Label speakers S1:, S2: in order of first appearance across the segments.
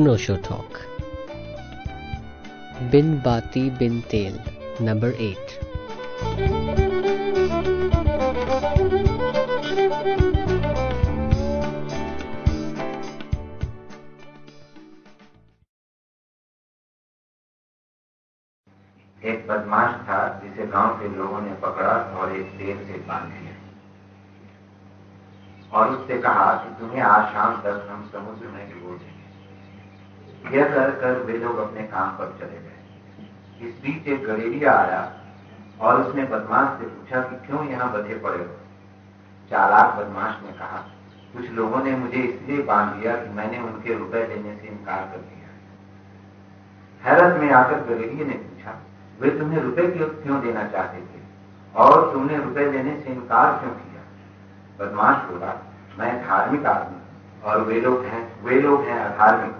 S1: अनोशो talk बिन बाती बिन तेल number eight
S2: एक बदमाश था जिसे गाँव के लोगों ने पकड़ा और एक तेल से बाँध दिया। और उससे कहा कि तुम्हें आज शाम तक हम समुद्र में डुबो देंगे यह कर कर वे लोग अपने काम पर चले गए। इस बीच एक गडेरिया आया और उसने बदमाश से पूछा कि क्यों यहाँ बधे पड़े हो? चालाक बदमाश ने कहा, कुछ लोगों ने मुझे इसलिए बाँध दिया कि मैंने उनके रुपए देने से इनकार कर दिया हैरत में आकर गडेरिया ने पूछा, वे तुम्हें रुपए क्यों देना चाहते थे? और तुमने रुपए देने से इनकार क्यों किया? बदमाश बोला, मैं धार्मिक आदमी और वे लोग हैं, वे लोग हैं अधार्मिक।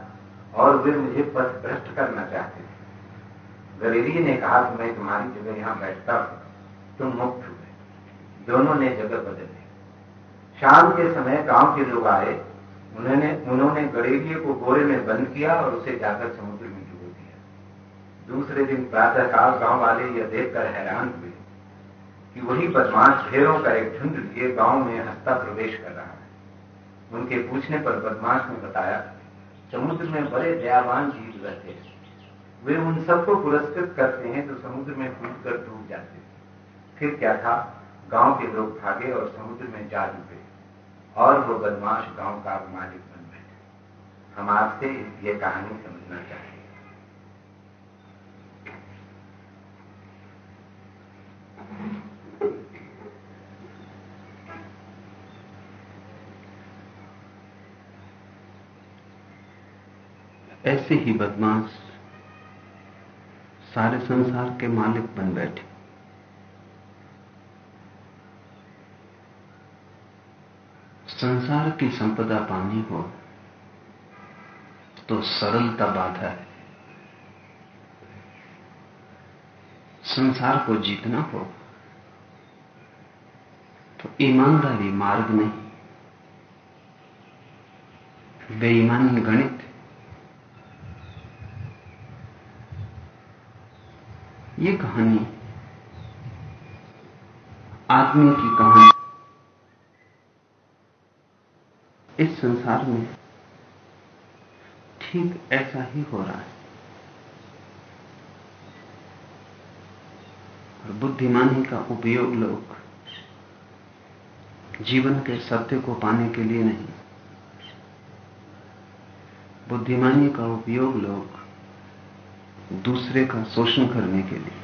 S2: और वे मुझे पथ भ्रष्ट करना चाहते थे। गरीबी ने कहा कि मैं तुम्हारी जगह यहाँ बैठता हूँ, तुम मुक्त हुए दोनों ने जगह बदल ली शाम के समय गाँव के लोग आए। उन्होंने उन्होंने गरीबी को गोरे में बंद किया और उसे जाकर समुद्र में डुबो दिया। दूसरे दिन प्रातःकाल गाँव वाले यह देखकर हैरान हुए कि वही बदमाश ढेरों का एक झुंड लिए गाँव में हस्ता प्रवेश कर रहा है। उनके पूछने पर बदमाश ने बताया समुद्र में बड़े दयावान जीव रहते हैं, वे उन सबको पुरस्कृत करते हैं तो समुद्र में कूद कर डूब जाते फिर क्या था? गाँव के लोग भागे और समुद्र में जा डूबे, और वो बदमाश गाँव का मालिक बन बैठे हम आपसे ये कहानी समझना चाहते
S3: ऐसे ही बदमाश सारे संसार के मालिक बन बैठे। संसार की संपदा पानी हो तो सरलता बाधा है। संसार को जीतना हो तो ईमानदारी मार्ग नहीं। बेईमानी गणित ये कहानी आदमी की कहानी, इस संसार में ठीक ऐसा ही हो रहा है। और बुद्धिमानी का उपयोग लोग जीवन के सत्य को पाने के लिए नहीं। बुद्धिमानी का उपयोग लोग दूसरे का शोषण करने के लिए।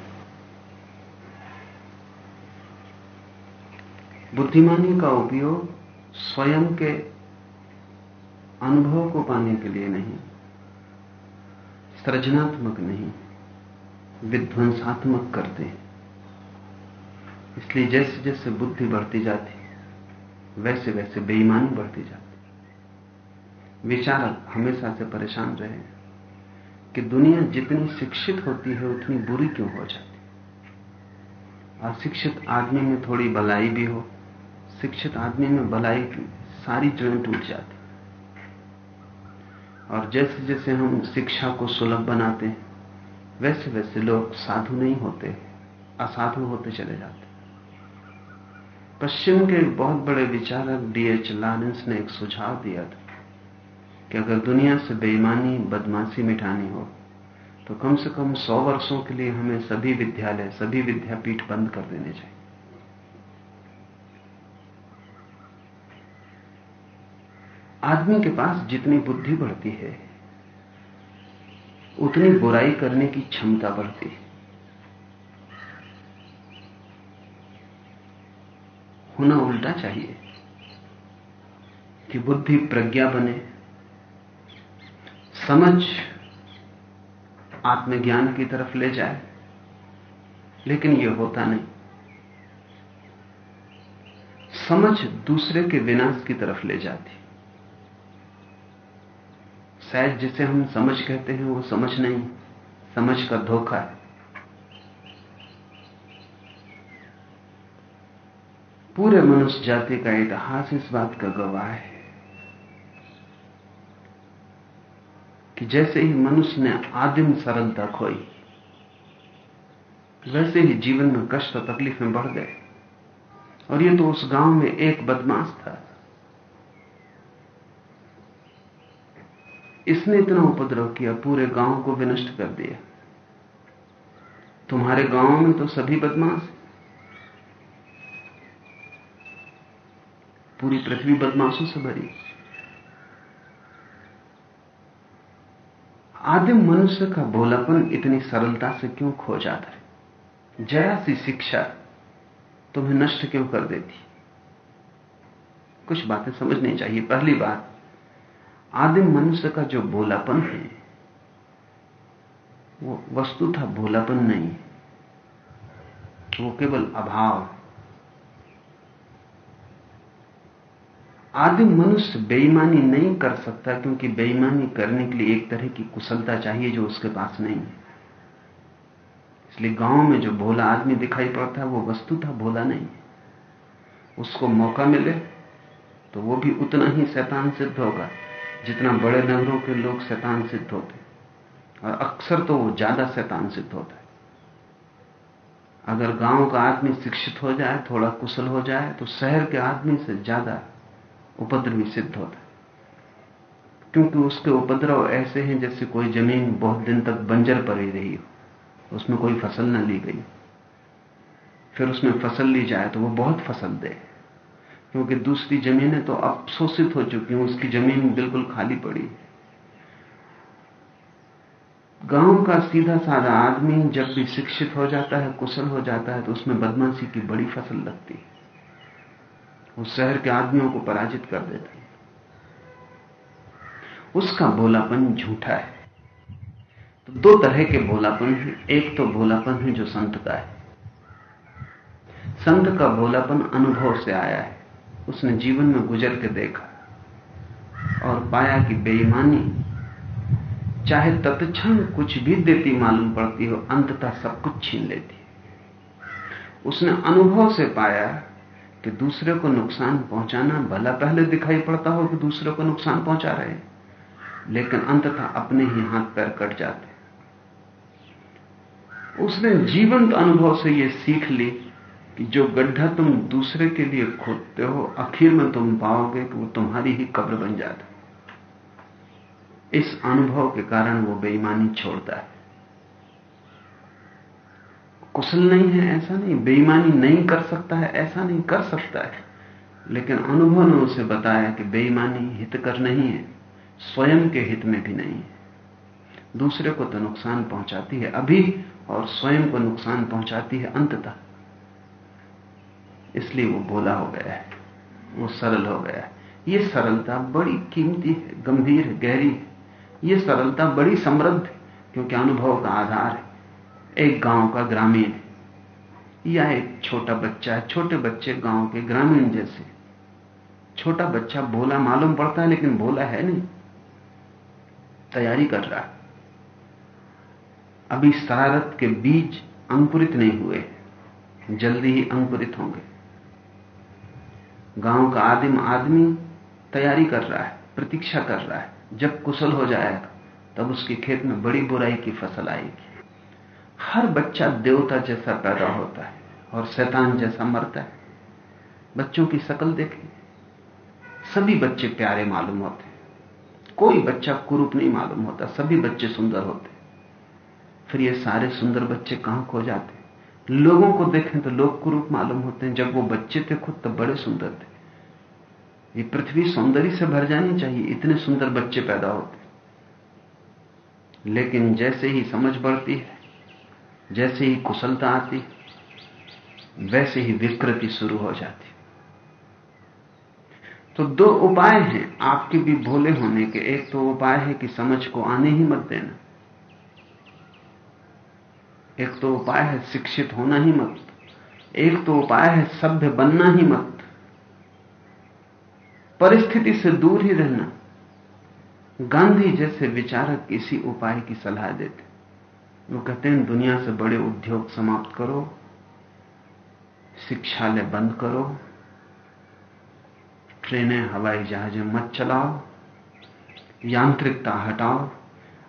S3: बुद्धिमानी का उपयोग स्वयं के अनुभव को पाने के लिए नहीं, सृजनात्मक नहीं, विध्वंसात्मक करते हैं। इसलिए जैसे जैसे बुद्धि बढ़ती जाती वैसे वैसे बेईमानी बढ़ती जाती विचारक हमेशा से परेशान रहे। कि दुनिया जितनी शिक्षित होती है, उतनी बुरी क्यों हो जाती? है अशिक्षित आदमी में थोड़ी भलाई भी हो, शिक्षित आदमी में भलाई की सारी जड़ें टूट जाती। और जैसे जैसे हम शिक्षा को सुलभ बनाते हैं, वैसे वैसे लोग साधु नहीं होते, असाधु होते चले जाते। पश्चिम के बहुत बड़े विचारक डीएच लॉरेंस ने एक सुझाव दिया था। कि अगर दुनिया से बेईमानी, बदमाशी मिटानी हो तो कम से कम सौ वर्षों के लिए हमें सभी विद्यालय, सभी विद्यापीठ बंद कर देने चाहिए। आदमी के पास जितनी बुद्धि बढ़ती है, उतनी बुराई करने की क्षमता बढ़ती है। होना उल्टा चाहिए कि बुद्धि प्रज्ञा बने समझ आत्मज्ञान की तरफ़ ले जाए, लेकिन यह होता नहीं। समझ दूसरे के विनाश की तरफ़ ले जाती। शायद जिसे हम समझ कहते हैं, वो समझ नहीं, समझ का धोखा है। पूरे मनुष्य जाति का इतिहास इस बात का गवाह है कि जैसे ही मनुष्य ने आदिम सरलता खोई, वैसे ही जीवन में कष्ट और तकलीफें बढ़ गए। और ये तो उस गाँव में एक बदमाश था। इसने इतना उपद्रव किया, पूरे गाँव को विनष्ट कर दिया। तुम्हारे गाँव में तो सभी बदमाश पूरी पृथ्वी बदमाशों से भरी। आदिम मनुष्य का भोलापन इतनी सरलता से क्यों खो जाता है? जरा सी शिक्षा तुम्हें नष्ट क्यों कर देती? कुछ बातें समझनी चाहिए। पहली बात आदिम मनुष्य का जो भोलापन है, वो वस्तु था भोलापन नहीं वो केवल अभाव आदिम मनुष्य बेईमानी नहीं कर सकता क्योंकि बेईमानी करने के लिए एक तरह की कुशलता चाहिए जो उसके पास नहीं है। इसलिए गाँव में जो भोला आदमी दिखाई पड़ता है, वो वस्तु था, भोला नहीं उसको मौका मिले तो वो भी उतना ही शैतान सिद्ध होगा, जितना बड़े नगरों के लोग शैतान सिद्ध होते और अक्सर तो वो ज़्यादा शैतान सिद्ध होता है। अगर गाँव का आदमी शिक्षित हो जाए, थोड़ा कुशल हो जाए तो शहर के आदमी से ज़्यादा उपद्रवी सिद्ध होता है। क्योंकि उसके उपद्रव ऐसे हैं जैसे कोई ज़मीन बहुत दिन तक बंजर पड़ी रही हो, उसमें कोई फ़सल न ली गई। फिर उसमें फ़सल ली जाए तो वो बहुत फ़सल दे। क्योंकि दूसरी जमीनें तो अब शोषित हो चुकी हैं, उसकी ज़मीन बिल्कुल खाली पड़ी गाँव का सीधा साधा आदमी जब भी शिक्षित हो जाता है, कुशल हो जाता है तो उसमें बदमाशी की बड़ी फ़सल लगती है। वो शहर के आदमियों को पराजित कर देता है। उसका भोलापन झूठा है। तो दो तरह के भोलापन है। एक तो भोलापन है जो संत का है। संत का भोलापन अनुभव से आया है। उसने जीवन में गुजर के देखा और पाया कि बेईमानी, चाहे तत्क्षण कुछ भी देती मालूम पड़ती हो, अंततः सब कुछ छीन लेती। उसने अनुभव से पाया कि दूसरे को नुकसान पहुंचाना भला पहले दिखाई पड़ता हो कि दूसरे को नुकसान पहुँचा रहे लेकिन अंततः अपने ही हाथ पैर कट जाते उसने जीवंत अनुभव से यह सीख ली कि जो गड्ढा तुम दूसरे के लिए खोदते हो, आखिर में तुम पाओगे कि वो तुम्हारी ही कब्र बन जाता इस अनुभव के कारण वो बेईमानी छोड़ता है। कुशल नहीं है, ऐसा नहीं। बेईमानी नहीं कर सकता है, ऐसा नहीं कर सकता है। लेकिन अनुभव ने उसे बताया कि बेईमानी हितकर नहीं है, स्वयं के हित में भी नहीं है। दूसरे को तो नुकसान पहुंचाती है अभी, और स्वयं को नुकसान पहुंचाती है अंततः। इसलिए वो बोला हो गया है, वो सरल हो गया है। ये सरलता बड़ी कीमती है, गंभीर है, गहरी है। ये सरलता बड़ी समृद्ध है, क्योंकि अनुभव का आधार है। एक गाँव का ग्रामीण या एक छोटा बच्चा है, छोटे बच्चे गाँव के ग्रामीण जैसे। छोटा बच्चा भोला मालूम पड़ता है, लेकिन भोला है नहीं। तैयारी कर रहा है। अभी शरारत के बीज अंकुरित नहीं हुए जल्दी ही अंकुरित होंगे। गाँव का आदिम आदमी तैयारी कर रहा है, प्रतीक्षा कर रहा है। जब कुशल हो जाएगा, तब उसके खेत में बड़ी बुराई की फ़सल आएगी। हर बच्चा देवता जैसा पैदा होता है और शैतान जैसा मरता है। बच्चों की शकल देखें। सभी बच्चे प्यारे मालूम होते हैं। कोई बच्चा कुरूप नहीं मालूम होता, सभी बच्चे सुंदर होते फिर ये सारे सुंदर बच्चे कहाँ खो जाते लोगों को देखें तो लोग कुरूप मालूम होते हैं। जब वो बच्चे थे खुद तो बड़े सुंदर थे। ये पृथ्वी सौंदर्य से भर जानी चाहिए, इतने सुंदर बच्चे पैदा होते लेकिन जैसे ही समझ बढ़ती है जैसे ही कुशलता आती, वैसे ही विकृति शुरू हो जाती। तो दो उपाय हैं आपके भी भोले होने के। एक तो उपाय है कि समझ को आने ही मत देना। एक तो उपाय है शिक्षित होना ही मत। एक तो उपाय है सभ्य बनना ही मत। परिस्थिति से दूर ही रहना। गांधी जैसे विचारक इसी उपाय की सलाह देते। वो कहते हैं, दुनिया से बड़े उद्योग समाप्त करो, शिक्षालय बंद करो, ट्रेनें, हवाई जहाजें मत चलाओ, यांत्रिकता हटाओ,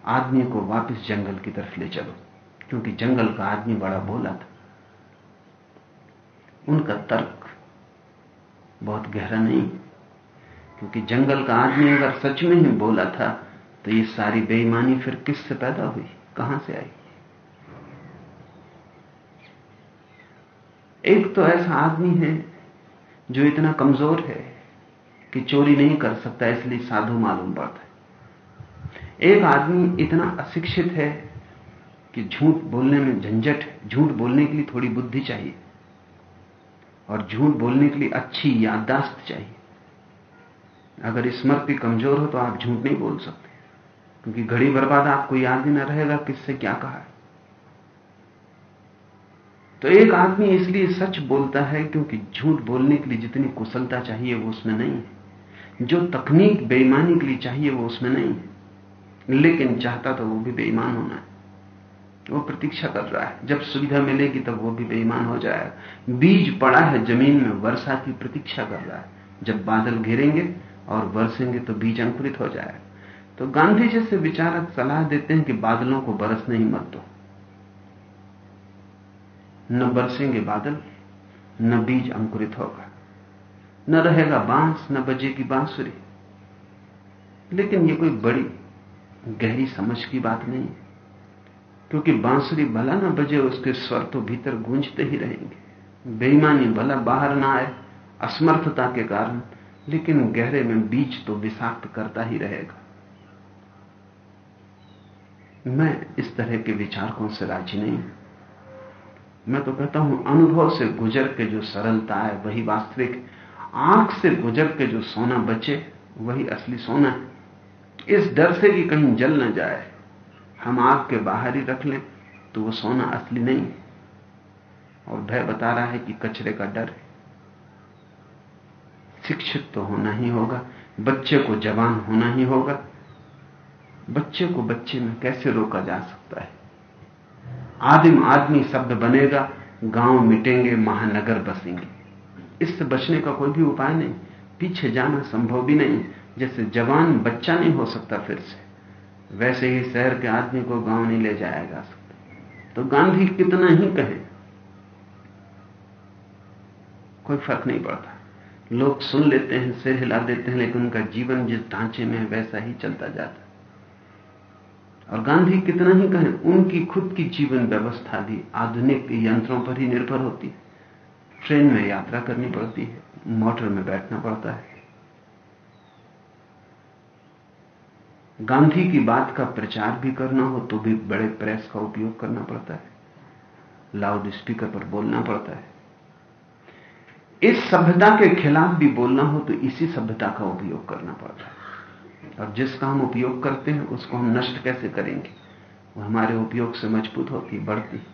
S3: आदमी को वापस जंगल की तरफ़ ले चलो, क्योंकि जंगल का आदमी बड़ा भोला था। उनका तर्क बहुत गहरा नहीं, क्योंकि जंगल का आदमी अगर सच में ही बोला था तो ये सारी बेईमानी फिर किससे पैदा हुई? कहाँ से आई? एक तो ऐसा आदमी है जो इतना कमज़ोर है कि चोरी नहीं कर सकता, इसलिए साधु मालूम पड़ता है। एक आदमी इतना अशिक्षित है कि झूठ बोलने में झंझट, झूठ बोलने के लिए थोड़ी बुद्धि चाहिए और झूठ बोलने के लिए अच्छी याददाश्त चाहिए। अगर स्मृति कमज़ोर हो तो आप झूठ नहीं बोल सकते, क्योंकि घड़ी बर्बाद आपको याद ही ना रहेगा किससे क्या कहा है। तो एक आदमी इसलिए सच बोलता है क्योंकि झूठ बोलने के लिए जितनी कुशलता चाहिए वो उसमें नहीं है। जो तकनीक बेईमानी के लिए चाहिए वो उसमें नहीं है। लेकिन चाहता तो वो भी बेईमान होना है। वो प्रतीक्षा कर रहा है। जब सुविधा मिलेगी तब वो भी बेईमान हो जाएगा। बीज पड़ा है ज़मीन में, वर्षा की प्रतीक्षा कर रहा है। जब बादल घेरेंगे और बरसेंगे तो बीज अंकुरित हो जाएगा। तो गांधी जैसे विचारक सलाह देते हैं कि बादलों को बरसने ही मत दो। न बरसेंगे बादल, न बीज अंकुरित होगा। न रहेगा बाँस, न बजेगी बांसुरी। लेकिन ये कोई बड़ी, गहरी समझ की बात नहीं है। क्योंकि बांसुरी भला ना बजे, उसके स्वर तो भीतर गूंजते ही रहेंगे। बेईमानी भला बाहर ना आए, असमर्थता के कारण, लेकिन गहरे में बीज तो विषाक्त करता ही रहेगा। मैं इस तरह के विचारकों से राज़ी नहीं मैं तो कहता हूँ, अनुभव से गुजर के जो सरलता है, वही वास्तविक। आँख से गुजर के जो सोना बचे, वही असली सोना है। इस डर से कि कहीं जल न जाए, हम आँख के बाहर ही रख लें तो वो सोना असली नहीं है। और भय बता रहा है कि कचरे का डर शिक्षित तो होना ही होगा, बच्चे को जवान होना ही होगा। बच्चे को बच्चे में कैसे रोका जा सकता है? आदिम आदमी शब्द बनेगा, गाँव मिटेंगे, महानगर बसेंगे। इससे बचने का कोई भी उपाय नहीं। पीछे जाना संभव भी नहीं। जैसे जवान बच्चा नहीं हो सकता फिर से। वैसे ही शहर के आदमी को गाँव नहीं ले जाया जा सकता। तो गांधी कितना ही कहे, कोई फ़र्क नहीं पड़ता। लोग सुन लेते हैं, सिर हिला देते हैं, लेकिन उनका जीवन जिस ढांचे में है, वैसा ही चलता जाता और गांधी कितना ही कहें, उनकी खुद की जीवन व्यवस्था भी आधुनिक यंत्रों पर ही निर्भर होती है। ट्रेन में यात्रा करनी पड़ती है, मोटर में बैठना पड़ता है। गांधी की बात का प्रचार भी करना हो तो भी बड़े प्रेस का उपयोग करना पड़ता है लाउड स्पीकर पर बोलना पड़ता है। इस सभ्यता के खिलाफ भी बोलना हो तो इसी सभ्यता का उपयोग करना पड़ता है। और जिसका हम उपयोग करते हैं, उसको हम नष्ट कैसे करेंगे? वो हमारे उपयोग से मज़बूत होती बढ़ती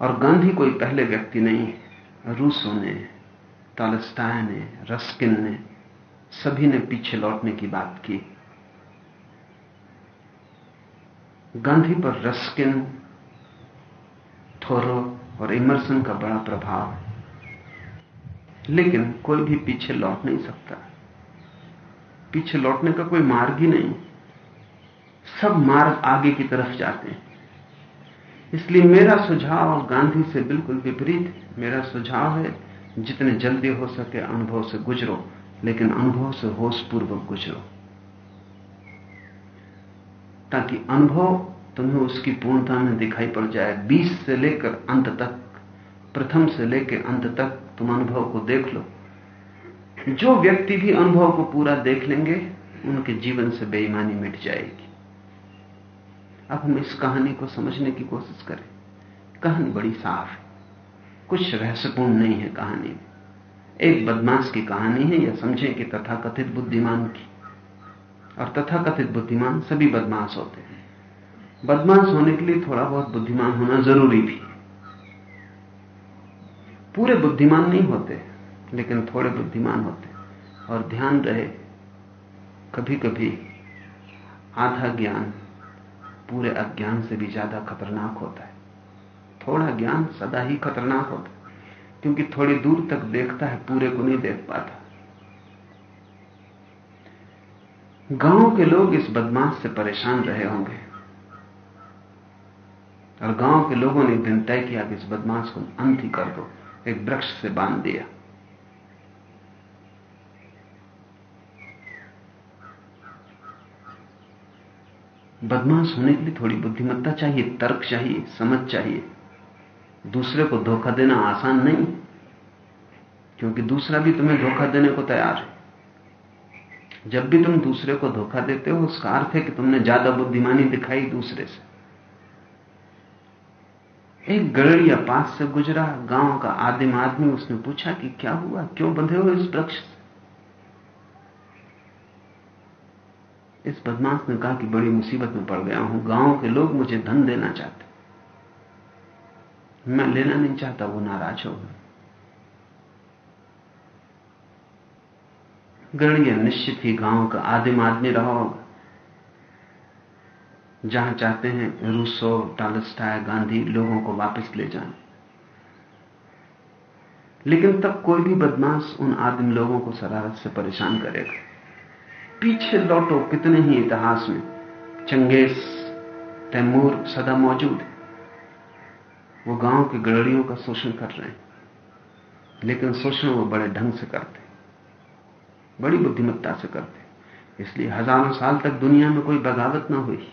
S3: और गांधी कोई पहले व्यक्ति नहीं रूसो ने तालस्टाय ने, रस्किन ने, सभी ने पीछे लौटने की बात की। गांधी पर रस्किन, थोरो और इमर्सन का बड़ा प्रभाव है। लेकिन कोई भी पीछे लौट नहीं सकता। पीछे लौटने का कोई मार्ग ही नहीं। सब मार्ग आगे की तरफ़ जाते हैं। इसलिए मेरा सुझाव गांधी से बिल्कुल विपरीत, मेरा सुझाव है, जितने जल्दी हो सके अनुभव से गुजरो, लेकिन अनुभव से होश पूर्वक गुजरो। ताकि अनुभव तुम्हें उसकी पूर्णता में दिखाई पड़ जाए। बीस से लेकर अंत तक, प्रथम से लेकर अंत तक तुम अनुभव को देख लो। जो व्यक्ति भी अनुभव को पूरा देख लेंगे, उनके जीवन से बेईमानी मिट जाएगी। अब हम इस कहानी को समझने की कोशिश करें। कहानी बड़ी साफ़ है। कुछ रहस्यपूर्ण नहीं है कहानी में। एक बदमाश की कहानी है या समझें कि तथाकथित बुद्धिमान की। और तथाकथित बुद्धिमान सभी बदमाश होते हैं। बदमाश होने के लिए थोड़ा बहुत बुद्धिमान होना ज़रूरी भी पूरे बुद्धिमान नहीं होते। लेकिन थोड़े बुद्धिमान होते और ध्यान रहे। कभी कभी आधा ज्ञान पूरे अज्ञान से भी ज़्यादा खतरनाक होता है। थोड़ा ज्ञान सदा ही खतरनाक होता है, क्योंकि थोड़ी दूर तक देखता है, पूरे को नहीं देख पाता। गाँव के लोग इस बदमाश से परेशान रहे होंगे। और गाँव के लोगों ने दिन तय किया कि इस बदमाश को अंत ही कर दो, एक वृक्ष से बाँध दिया। बदमाश होने के लिए थोड़ी बुद्धिमत्ता चाहिए, तर्क चाहिए, समझ चाहिए। दूसरे को धोखा देना आसान नहीं, क्योंकि दूसरा भी तुम्हें धोखा देने को तैयार है। जब भी तुम दूसरे को धोखा देते हो, उसका अर्थ है कि तुमने ज़्यादा बुद्धिमानी दिखाई दूसरे से। एक गड़िया पास से गुजरा, गाँव का आदिम आदमी उसने पूछा कि क्या हुआ, क्यों बंधे हो इस वृक्ष से? इस बदमाश ने कहा कि बड़ी मुसीबत में पड़ गया हूँ। गाँव के लोग मुझे धन देना चाहते। मैं लेना नहीं चाहता, वो नाराज़ हो गए। गणिया निश्चित ही गाँव का आदिम आदमी रहा होगा। जहाँ चाहते हैं रूसो, टालस्टाय, गांधी लोगों को वापस ले जाए। लेकिन तब कोई भी बदमाश उन आदिम लोगों को शरारत से परेशान करेगा। पीछे लौटो, कितने ही इतिहास में। चंगेज तैमूर, सदा मौजूद है। वो गाँव के गड़ड़ियों का शोषण कर रहे हैं। लेकिन शोषण वो बड़े ढंग से करते बड़ी बुद्धिमत्ता से करते इसलिए हज़ारों साल तक दुनिया में कोई बगावत ना हुई।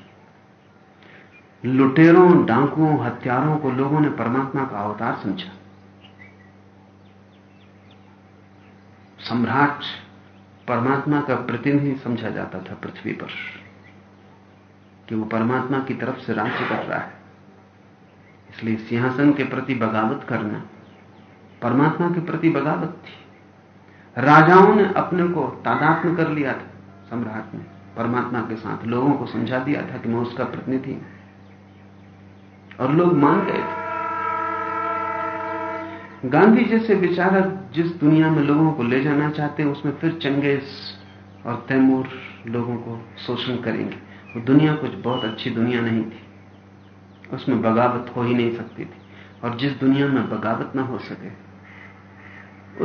S3: लुटेरों, डाकुओं हत्यारों को लोगों ने परमात्मा का अवतार समझा। सम्राट परमात्मा का प्रतिनिधि समझा जाता था पृथ्वी पर कि वो परमात्मा की तरफ़ से राज्य कर रहा है। इसलिए सिंहासन के प्रति बगावत करना परमात्मा के प्रति बगावत थी। राजाओं ने अपने को तादात्म कर लिया था सम्राट ने, परमात्मा के साथ लोगों को समझा दिया था कि मैं उसका प्रतिनिधि और लोग मान गए थे गांधी जैसे विचारक जिस दुनिया में लोगों को ले जाना चाहते हैं, उसमें फिर चंगेज और तैमूर लोगों को शोषण करेंगे। वो दुनिया कुछ बहुत अच्छी दुनिया नहीं थी। उसमें बगावत हो ही नहीं सकती थी। और जिस दुनिया में बगावत ना हो सके,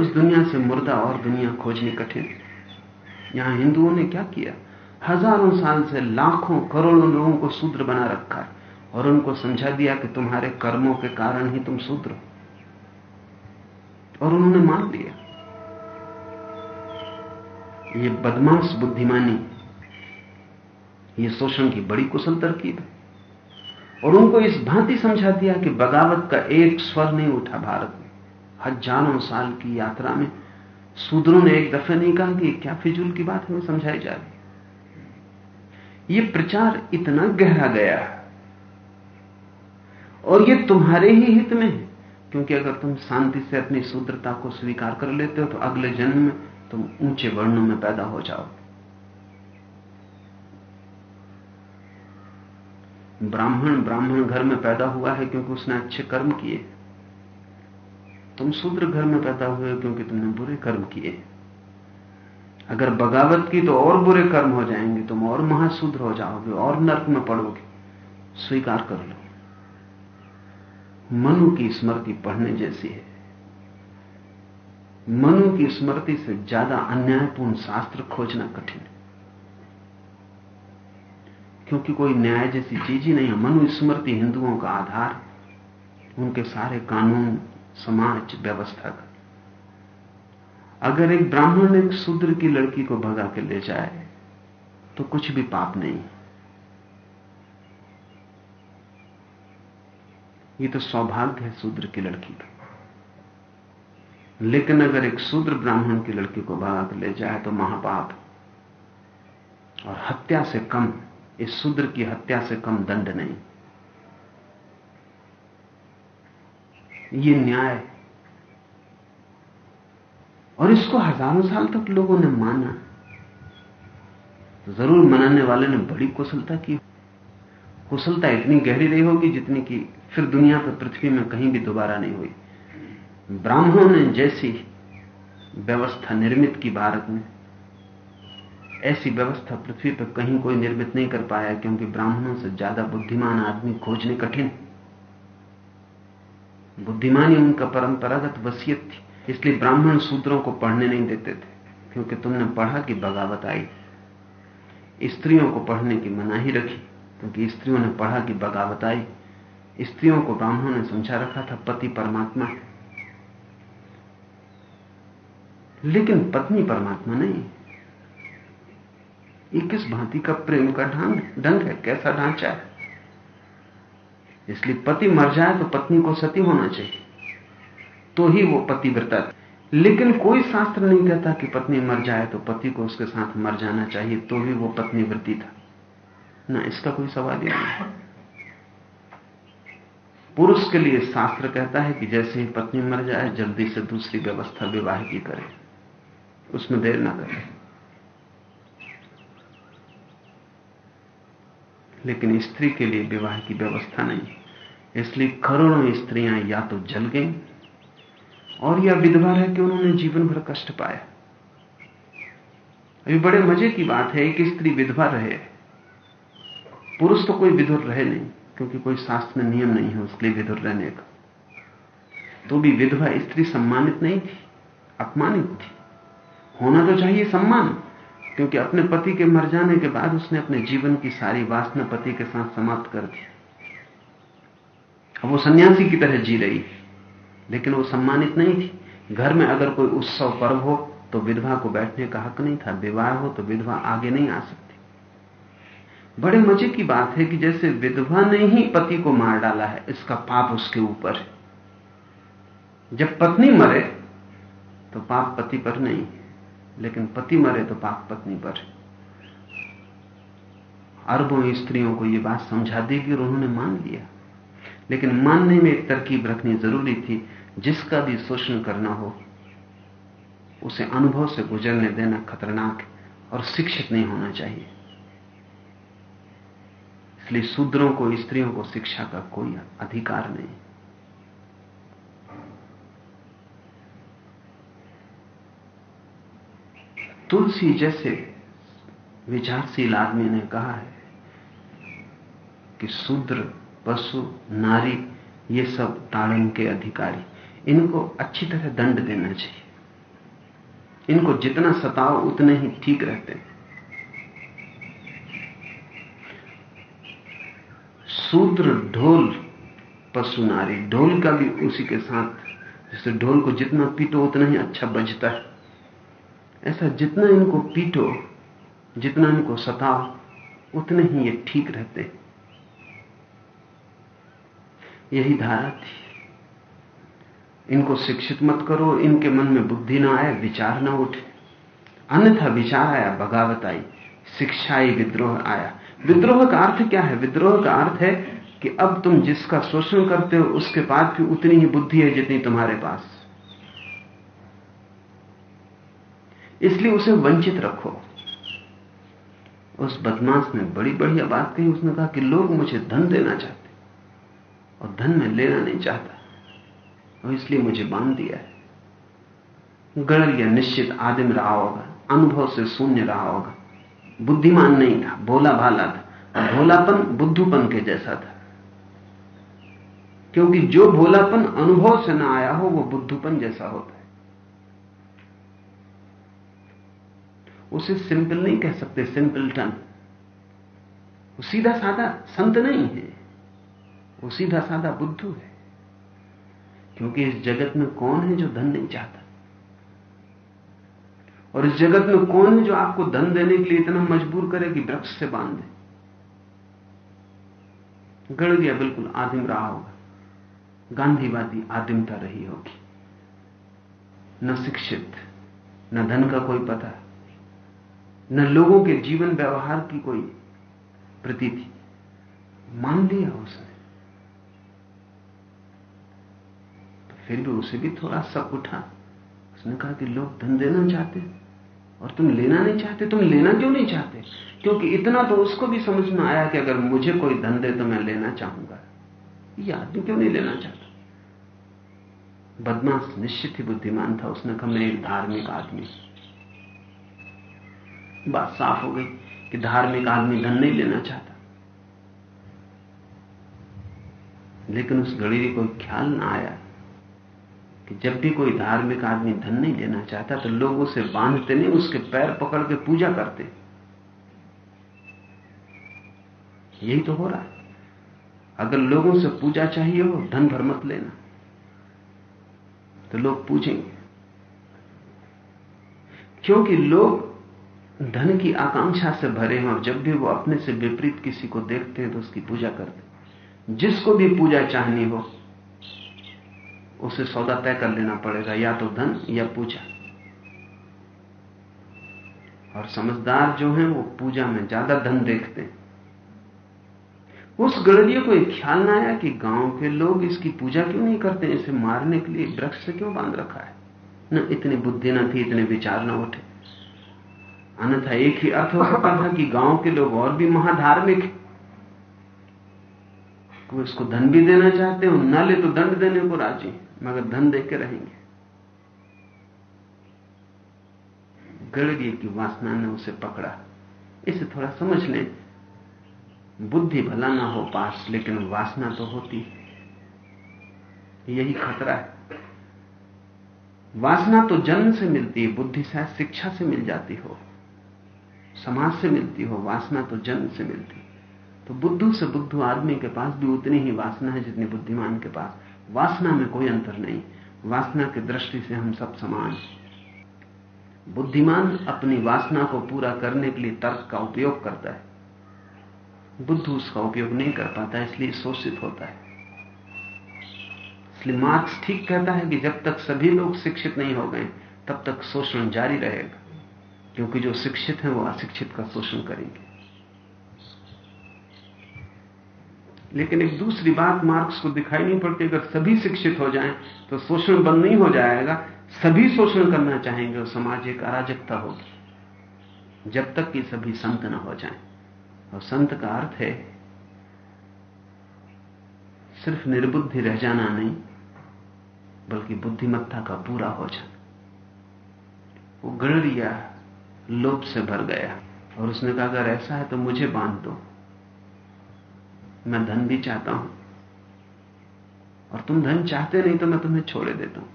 S3: उस दुनिया से मुर्दा और दुनिया खोजनी कठिन यहाँ हिंदुओं ने क्या किया? हज़ारों साल से लाखों, करोड़ों लोगों को शूद्र बना रखा है और उनको समझा दिया कि तुम्हारे कर्मों के कारण ही तुम शूद्र हो। और उन्होंने मान लिया ये बदमाश बुद्धिमानी, ये शोषण की बड़ी कुशल तरकीब है। और उनको इस भांति समझा दिया कि बगावत का एक स्वर नहीं उठा भारत में। हज़ारों साल की यात्रा में सूद्रों ने एक दफे नहीं कहा कि क्या फिजूल की बात हमें समझाई जा रही ये प्रचार इतना गहरा गया है। और ये तुम्हारे ही हित में है। क्योंकि अगर तुम शांति से अपनी शूद्रता को स्वीकार कर लेते हो तो अगले जन्म में तुम ऊँचे वर्णों में पैदा हो जाओ। ब्राह्मण ब्राह्मण घर में पैदा हुआ है क्योंकि उसने अच्छे कर्म किए। तुम शूद्र घर में पैदा हुए क्योंकि तुमने बुरे कर्म किए। अगर बगावत की तो और बुरे कर्म हो जाएँगे, तुम और महाशूद्र हो जाओगे, और नर्क में पड़ोगे। स्वीकार कर लो। मनु की स्मृति पढ़ने जैसी है। मनु की स्मृति से ज़्यादा अन्यायपूर्ण शास्त्र खोजना कठिन है। क्योंकि कोई न्याय जैसी चीज़ ही नहीं है। मनु स्मृति हिंदुओं का आधार उनके सारे कानून, समाज, व्यवस्था का। अगर एक ब्राह्मण एक शूद्र की लड़की को भगा के ले जाए तो कुछ भी पाप नहीं। ये तो सौभाग्य है शूद्र की लड़की का। लेकिन अगर एक शूद्र ब्राह्मण की लड़की को भागा ले जाए तो महापाप और हत्या से कम, इस शूद्र की हत्या से कम दंड नहीं। ये न्याय और इसको हज़ारों साल तक लोगों ने माना। ज़रूर मनाने वाले ने बड़ी कुशलता की कुशलता इतनी गहरी रही होगी जितनी की फिर दुनिया पर पृथ्वी में कहीं भी दोबारा नहीं हुई। ब्राह्मणों ने जैसी व्यवस्था निर्मित की भारत में, ऐसी व्यवस्था पृथ्वी पर कहीं कोई निर्मित नहीं कर पाया क्योंकि ब्राह्मणों से ज़्यादा बुद्धिमान आदमी खोजने कठिन। बुद्धिमानी उनका परंपरागत वसीयत थी, इसलिए ब्राह्मण सूत्रों को पढ़ने नहीं देते थे, क्योंकि तुमने पढ़ा कि बगावत आई। स्त्रियों को पढ़ने की मनाही रखी, क्योंकि स्त्रियों ने पढ़ा कि बगावत आई। स्त्रियों को ब्राह्मणों ने समझा रखा था, पति परमात्मा है। लेकिन पत्नी परमात्मा नहीं। ये किस भांति का प्रेम का ढंग ढंग है? कैसा ढांचा है? इसलिए पति मर जाए तो पत्नी को सती होना चाहिए। तो ही वो पति पतिव्रता लेकिन कोई शास्त्र नहीं कहता कि पत्नी मर जाए तो पति को उसके साथ मर जाना चाहिए तो भी वो पत्नी वृत्ति था। ना इसका कोई सवाल ही नहीं पुरुष के लिए शास्त्र कहता है कि जैसे ही पत्नी मर जाए, जल्दी से दूसरी व्यवस्था विवाह की करे। उसमें देर ना करे। लेकिन स्त्री के लिए विवाह की व्यवस्था नहीं इसलिए करोड़ों स्त्रियाँ या तो जल गईं, और यह विधवा रह के उन्होंने जीवन भर कष्ट पाया। अभी बड़े मज़े की बात है कि स्त्री विधवा रहे, पुरुष तो कोई विधुर रहे नहीं। क्योंकि कोई शास्त्र में नियम नहीं है उसके लिए विधुर रहने का। तो भी विधवा स्त्री सम्मानित नहीं थी, अपमानित थी। होना तो चाहिए सम्मान, क्योंकि अपने पति के मर जाने के बाद उसने अपने जीवन की सारी वासना पति के साथ समाप्त कर दी। अब वो सन्यासी की तरह जी रही लेकिन वो सम्मानित नहीं थी। घर में अगर कोई उत्सव पर्व हो तो विधवा को बैठने का हक नहीं था। विवाह हो तो विधवा आगे नहीं आ सकती। बड़े मज़े की बात है कि जैसे विधवा ने ही पति को मार डाला है, इसका पाप उसके ऊपर है। जब पत्नी मरे तो पाप पति पर नहीं, लेकिन पति मरे तो पाप पत्नी पर है। अरबों स्त्रियों को यह बात समझा दी कि उन्होंने मान लिया। लेकिन मानने में एक तरकीब रखनी ज़रूरी थी, जिसका भी शोषण करना हो, उसे अनुभव से गुजरने देना खतरनाक और शिक्षित नहीं होना चाहिए। इसलिए शूद्रों को, स्त्रियों को शिक्षा का कोई अधिकार नहीं। तुलसी जैसे विचारशील आदमी ने कहा है कि शूद्र, पशु, नारी, ये सब ताड़न के अधिकारी, इनको अच्छी तरह दंड देना चाहिए। इनको जितना सताओ, उतने ही ठीक रहते हैं। शूद्र ढोल, पशु नारी, ढोल का भी उसी के साथ, जैसे ढोल को जितना पीटो उतना ही अच्छा बजता है। ऐसा जितना इनको पीटो, जितना इनको सताओ, उतने ही ये ठीक रहते यही धारा थी। इनको शिक्षित मत करो, इनके मन में बुद्धि ना आए, विचार ना उठे। अन्यथा विचार आया, बगावत आई, शिक्षाई विद्रोह आया। विद्रोह का अर्थ क्या है? विद्रोह का अर्थ है कि अब तुम जिसका शोषण करते हो, उसके पास भी उतनी ही बुद्धि है जितनी तुम्हारे पास। इसलिए उसे वंचित रखो। उस बदमाश ने बड़ी बढ़िया बात कही। उसने कहा कि लोग मुझे धन देना चाहते और धन में लेना नहीं चाहता। और इसलिए मुझे बाँध दिया है। गड़लिया निश्चित आदिम रहा होगा, अनुभव से शून्य रहा होगा। बुद्धिमान नहीं था, भोला भाला था, भोलापन बुद्धूपन के जैसा था। क्योंकि जो भोलापन अनुभव से ना आया हो, वो बुद्धूपन जैसा होता है। उसे सिंपल नहीं कह सकते सिंपल टन सीधा साधा संत नहीं है, वो सीधा साधा बुद्धू है। क्योंकि इस जगत में कौन है जो धन नहीं चाहता? और इस जगत में कौन है जो आपको धन देने के लिए इतना मजबूर करे कि वृक्ष से बाँध दे? गड़ गया, बिल्कुल आदिम रहा होगा। गांधीवादी आदिमता रही होगी। न शिक्षित, न धन का कोई पता, न लोगों के जीवन व्यवहार की कोई प्रतीति। मान लिया उसने। फिर भी उसे भी थोड़ा शक उठा। उसने कहा कि लोग धन देना चाहते और तुम लेना नहीं चाहते, तुम लेना क्यों नहीं चाहते? क्योंकि इतना तो उसको भी समझ में आया कि अगर मुझे कोई धन दे तो मैं लेना चाहूँगा। ये आदमी क्यों नहीं लेना चाहता? बदमाश निश्चित ही बुद्धिमान था। उसने कहा, मैं एक धार्मिक आदमी बात साफ़ हो गई कि धार्मिक आदमी धन नहीं लेना चाहता। लेकिन उस गड़ीरी को ख्याल ना आया कि जब भी कोई धार्मिक आदमी धन नहीं लेना चाहता तो लोग उसे बांधते नहीं, उसके पैर पकड़ के पूजा करते। यही तो हो रहा है। अगर लोगों से पूजा चाहिए हो, धन भर मत लेना। तो लोग पूछेंगे, क्योंकि लोग धन की आकांक्षा से भरे हैं, और जब भी वो अपने से विपरीत किसी को देखते हैं तो उसकी पूजा करते हैं। जिसको भी पूजा चाहनी हो उसे सौदा तय कर लेना पड़ेगा, या तो धन या पूजा। और समझदार जो हैं, वो पूजा में ज़्यादा धन देखते हैं। उस गणरिय को एक ख्याल ना आया कि गाँव के लोग इसकी पूजा क्यों नहीं करते इसे मारने के लिए वृक्ष से क्यों बाँध रखा है? न इतनी बुद्धि न थी, इतने विचार न उठे। अन्यथा एक ही अर्थ हो सकता था कि गाँव के लोग और भी महाधार्मिक वो इसको धन भी देना चाहते हो न ले तो दंड देने को राज़ी मगर धन दे के रहेंगे। गड़गिए की वासना ने उसे पकड़ा। इसे थोड़ा समझ लें। बुद्धि भला ना हो पास, लेकिन वासना तो होती है। यही खतरा है। वासना तो जन्म से मिलती है, बुद्धि शायद शिक्षा से मिल जाती हो। समाज से मिलती हो, वासना तो जन्म से मिलती तो बुद्धू से बुद्धू आदमी के पास भी उतनी ही वासना है जितनी बुद्धिमान के पास। वासना में कोई अंतर नहीं। वासना की दृष्टि से हम सब समान बुद्धिमान अपनी वासना को पूरा करने के लिए तर्क का उपयोग करता है। बुद्ध उसका उपयोग नहीं कर पाता, इसलिए शोषित होता है। इसलिए मार्क्स ठीक कहता है कि जब तक सभी लोग शिक्षित नहीं हो गए, तब तक शोषण जारी रहेगा। क्योंकि जो शिक्षित हैं, वो अशिक्षित का शोषण करेंगे। लेकिन एक दूसरी बात मार्क्स को दिखाई नहीं पड़ती, अगर सभी शिक्षित हो जाएँ तो शोषण बंद नहीं हो जाएगा। सभी शोषण करना चाहेंगे, और समाज एक अराजकता होगी, जब तक कि सभी संत न हो जाएँ। और संत का अर्थ है, सिर्फ़ निर्बुद्धि रह जाना नहीं, बल्कि बुद्धिमत्ता का पूरा हो जाना। वो गणरिया लोभ से भर गया, और उसने कहा, अगर ऐसा है तो मुझे बाँध दो। मैं धन भी चाहता हूँ। और तुम धन चाहते नहीं तो मैं तुम्हें छोड़े देता हूँ।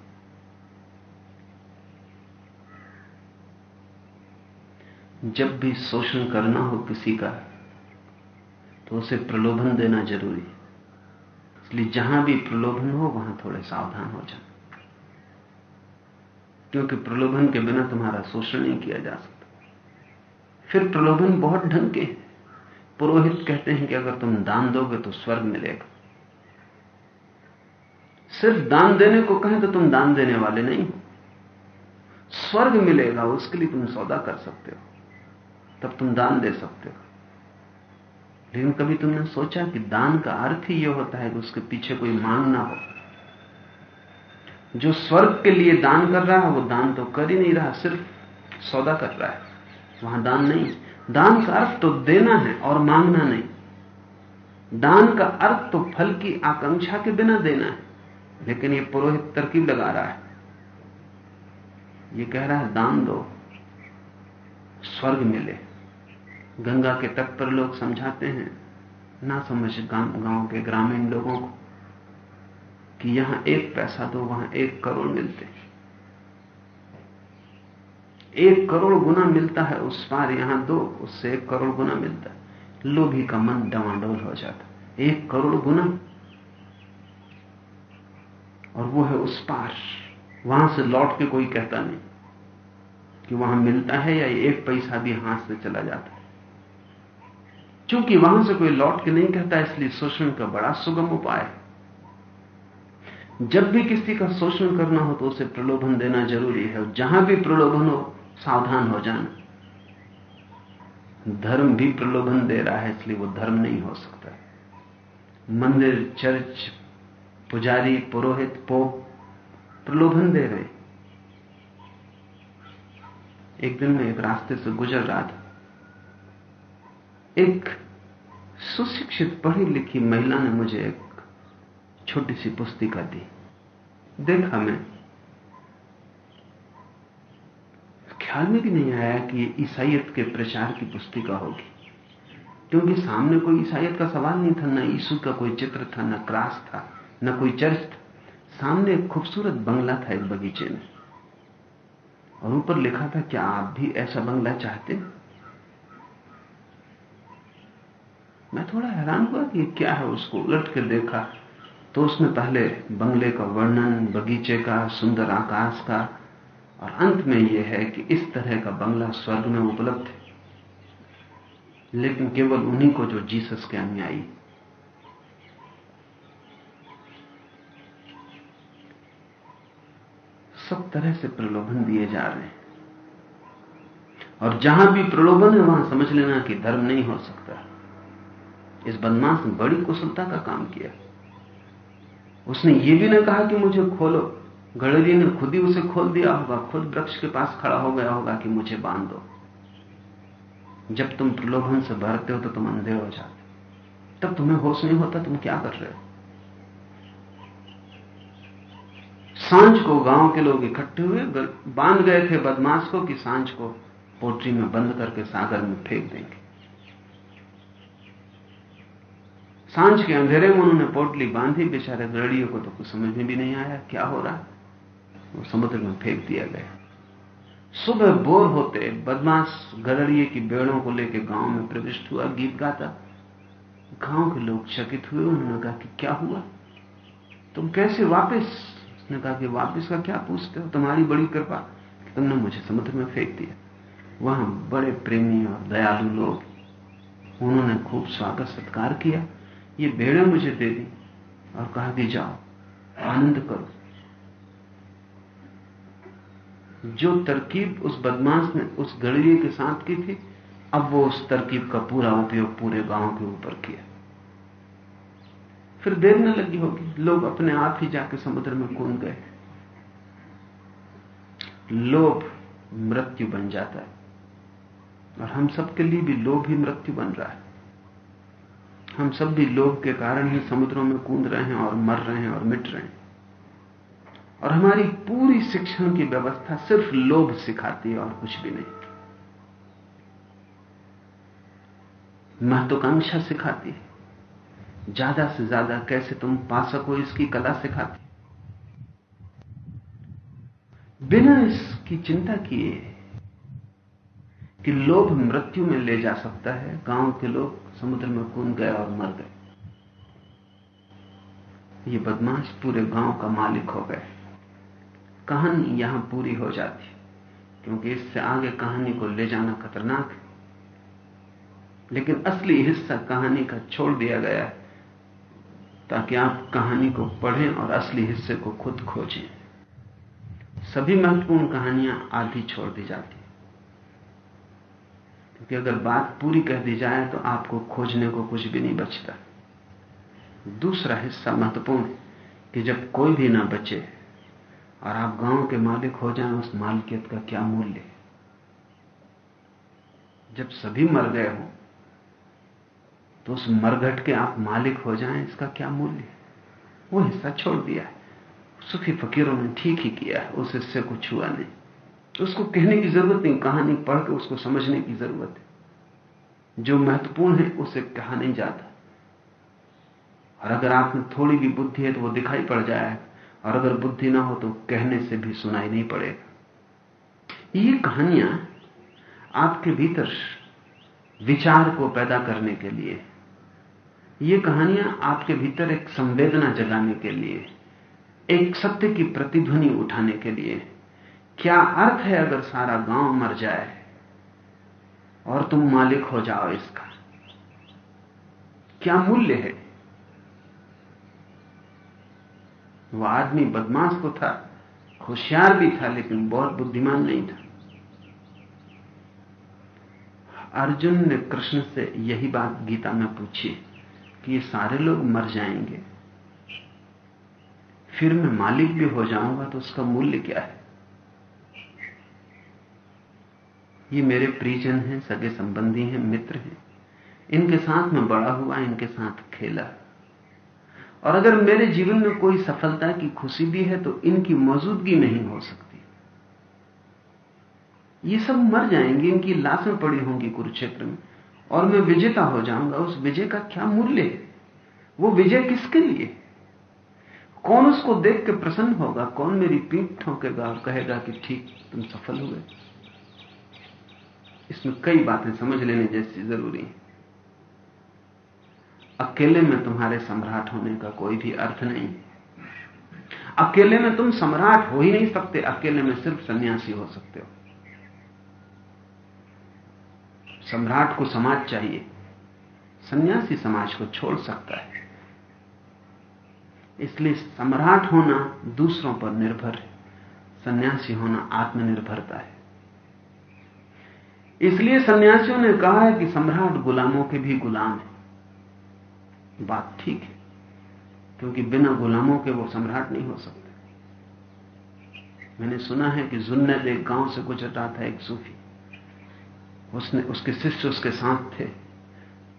S3: जब भी शोषण करना हो किसी का तो उसे प्रलोभन देना ज़रूरी है। इसलिए जहाँ भी प्रलोभन हो, वहाँ थोड़े सावधान हो जाए क्योंकि प्रलोभन के बिना तुम्हारा शोषण नहीं किया जा सकता। फिर प्रलोभन बहुत ढंग के पुरोहित कहते हैं कि अगर तुम दान दोगे तो स्वर्ग मिलेगा। सिर्फ़ दान देने को कहें तो तुम दान देने वाले नहीं हो। स्वर्ग मिलेगा, उसके लिए तुम सौदा कर सकते हो। तब तुम दान दे सकते हो। लेकिन कभी तुमने सोचा कि दान का अर्थ ही यह होता है कि उसके पीछे कोई मांग ना हो? जो स्वर्ग के लिए दान कर रहा है, वो दान तो कर ही नहीं रहा, सिर्फ़ सौदा कर रहा है। वहाँ दान नहीं दान का अर्थ तो देना है और मांगना नहीं। दान का अर्थ तो फल की आकांक्षा के बिना देना है, लेकिन ये पुरोहित तरकीब लगा रहा है। ये कह रहा है, दान दो, स्वर्ग मिले। गंगा के तट पर लोग समझाते हैं, ना समझ गाँव के ग्रामीण लोगों को, कि यहाँ एक पैसा दो, वहाँ एक करोड़ मिलते एक करोड़ गुना मिलता है, उस पार यहाँ दो, उससे एक करोड़ गुना मिलता है। लोभी का मन डवाडोल हो जाता एक करोड़ गुना। और वो है उस पार। वहाँ से लौट के कोई कहता नहीं कि वहाँ मिलता है या एक पैसा भी हाथ से चला जाता है। चूँकि वहाँ से कोई लौट के नहीं कहता, इसलिए शोषण का बड़ा सुगम उपाय है। जब भी किसी का शोषण करना हो तो उसे प्रलोभन देना ज़रूरी है जहाँ भी प्रलोभन हो सावधान हो जाना। धर्म भी प्रलोभन दे रहा है, इसलिए वो धर्म नहीं हो सकता। मंदिर, चर्च, पुजारी, पुरोहित, पोप प्रलोभन दे रहे। एक दिन में एक रास्ते से गुजर रहा था। एक सुशिक्षित पढ़ी लिखी महिला ने मुझे एक छोटी सी पुस्तिका दी। देखा मैं ख्याल में भी नहीं आया कि ये ईसाइयत के प्रचार की पुस्तिका होगी। क्योंकि सामने कोई ईसाइयत का सवाल नहीं था, न यीशु का कोई चित्र था, न क्रास था, न कोई चर्च था। सामने एक खूबसूरत बंगला था एक बगीचे में। और ऊपर लिखा था, क्या आप भी ऐसा बंगला चाहते मैं थोड़ा हैरान हुआ कि क्या है, उसको उलट कर देखा। तो उसने पहले बंगले का वर्णन, बगीचे का, सुंदर आकाश का और अंत में यह है कि इस तरह का बंगला स्वर्ग में उपलब्ध है। लेकिन केवल उन्हीं को जो जीसस के अनुयायी सब तरह से प्रलोभन दिए जा रहे हैं। और जहाँ भी प्रलोभन है, वहाँ समझ लेना कि धर्म नहीं हो सकता। इस बदमाश ने बड़ी कुशलता का काम किया। उसने यह भी ना कहा कि मुझे खोलो। गड़री ने खुद ही उसे खोल दिया होगा, खुद वृक्ष के पास खड़ा हो गया होगा कि मुझे बाँध। दो जब तुम प्रलोभन से भरते हो तो तुम अंधे हो जाते तब तुम्हें होश नहीं होता, तुम क्या कर रहे हो? साँझ को गाँव के लोग इकट्ठे हुए बाँध गए थे बदमाश को कि साँझ को पोट्री में बंद करके सागर में फेंक देंगे। साँझ के अंधेरे में उन्होंने पोटली बांधी, बेचारे गड़ियों को तो कुछ समझ में भी नहीं आया, क्या हो रहा वो समुद्र में फेंक दिया गया। सुबह बोर होते बदमाश गड़िए की बेड़ों को लेकर गाँव में प्रविष्ट हुआ गीत गाता। गाँव के लोग चकित हुए, उन्होंने कहा कि क्या हुआ? तुम कैसे वापस? उसने कहा कि वापस का क्या पूछते हो? तुम्हारी बड़ी कृपा तुमने मुझे समुद्र में फेंक दिया। वहाँ बड़े प्रेमी और दयालु लोग, उन्होंने खूब स्वागत सत्कार किया। ये भेड़े मुझे दे दी और कहा कि जाओ, आनंद करो। जो तरकीब उस बदमाश ने उस गड़िए के साथ की थी, अब वो उस तरकीब का पूरा उपयोग पूरे गाँव के ऊपर किया। फिर देर न लगी होगी। लोग अपने आप ही जाके समुद्र में कूद गए। लोभ मृत्यु बन जाता है। और हम सबके लिए भी लोभ ही मृत्यु बन रहा है। हम सब भी लोभ के कारण ही समुद्रों में कूद रहे हैं और मर रहे हैं और मिट रहे हैं। और हमारी पूरी शिक्षण की व्यवस्था सिर्फ़ लोभ सिखाती है और कुछ भी नहीं। महत्वाकांक्षा सिखाती है। ज़्यादा से ज़्यादा कैसे तुम पा सको इसकी कला सिखाती बिना इसकी चिंता किए कि लोभ मृत्यु में ले जा सकता है, गाँव के लोग समुद्र में कूद गए और मर गए। ये बदमाश पूरे गाँव का मालिक हो गए। कहानी यहाँ पूरी हो जाती क्योंकि इससे आगे कहानी को ले जाना खतरनाक है। लेकिन असली हिस्सा कहानी का छोड़ दिया गया है, ताकि आप कहानी को पढ़ें और असली हिस्से को खुद खोजें। सभी महत्वपूर्ण कहानियाँ आधी छोड़ दी जाती क्योंकि अगर बात पूरी कह दी जाए तो आपको खोजने को कुछ भी नहीं बचता। दूसरा हिस्सा महत्वपूर्ण कि जब कोई भी ना बचे और आप गाँव के मालिक हो जाएँ, उस मालिकियत का क्या मूल्य है? जब सभी मर गए हो तो उस मरघट के आप मालिक हो जाएँ, इसका क्या मूल्य है? वो हिस्सा छोड़ दिया है। सुखी फकीरों ने ठीक ही किया है, उस हिस्से को छुआ नहीं। उसको कहने की ज़रूरत नहीं, कहानी पढ़ के उसको समझने की ज़रूरत है। जो महत्वपूर्ण है, उसे कहा नहीं जाता। और अगर आप में थोड़ी भी बुद्धि है तो वो दिखाई पड़ जाए और अगर बुद्धि ना हो तो कहने से भी सुनाई नहीं पड़ेगा। ये कहानियाँ आपके भीतर विचार को पैदा करने के लिए, ये कहानियाँ आपके भीतर एक संवेदना जगाने के लिए, एक सत्य की प्रतिध्वनि उठाने के लिए, क्या अर्थ है अगर सारा गाँव मर जाए और तुम मालिक हो जाओ इसका? क्या मूल्य है? वह आदमी बदमाश तो था, होशियार भी था, लेकिन बहुत बुद्धिमान नहीं था। अर्जुन ने कृष्ण से यही बात गीता में पूछी कि ये सारे लोग मर जाएँगे। फिर मैं मालिक भी हो जाऊँगा तो उसका मूल्य क्या है? ये मेरे परिजन हैं, सगे संबंधी हैं, मित्र हैं। इनके साथ मैं बड़ा हुआ, इनके साथ खेला। और अगर मेरे जीवन में कोई सफलता की खुशी भी है तो इनकी मौजूदगी नहीं हो सकती। ये सब मर जाएँगे, इनकी लाशें पड़ी होंगी कुरुक्षेत्र में, और मैं विजेता हो जाऊँगा। उस विजय का क्या मूल्य है? वो विजय किसके लिए? कौन उसको देख के प्रसन्न होगा? कौन मेरी पीठ ठोकेगा और कहेगा कि ठीक, तुम सफल हुए? इसमें कई बातें समझ लेने जैसी ज़रूरी है। अकेले में तुम्हारे सम्राट होने का कोई भी अर्थ नहीं। अकेले में तुम सम्राट हो ही नहीं सकते, अकेले में सिर्फ़ सन्यासी हो सकते हो। सम्राट को समाज चाहिए। सन्यासी समाज को छोड़ सकता है। इसलिए सम्राट होना दूसरों पर निर्भर है। सन्यासी होना आत्मनिर्भरता है। इसलिए सन्यासियों ने कहा है कि सम्राट गुलामों के भी गुलाम है। बात ठीक है, क्योंकि बिना गुलामों के वो सम्राट नहीं हो सकते। मैंने सुना है कि जुन्नत एक गाँव से गुजर रहा था एक सूफी। उसने, उसके शिष्य उसके साथ थे।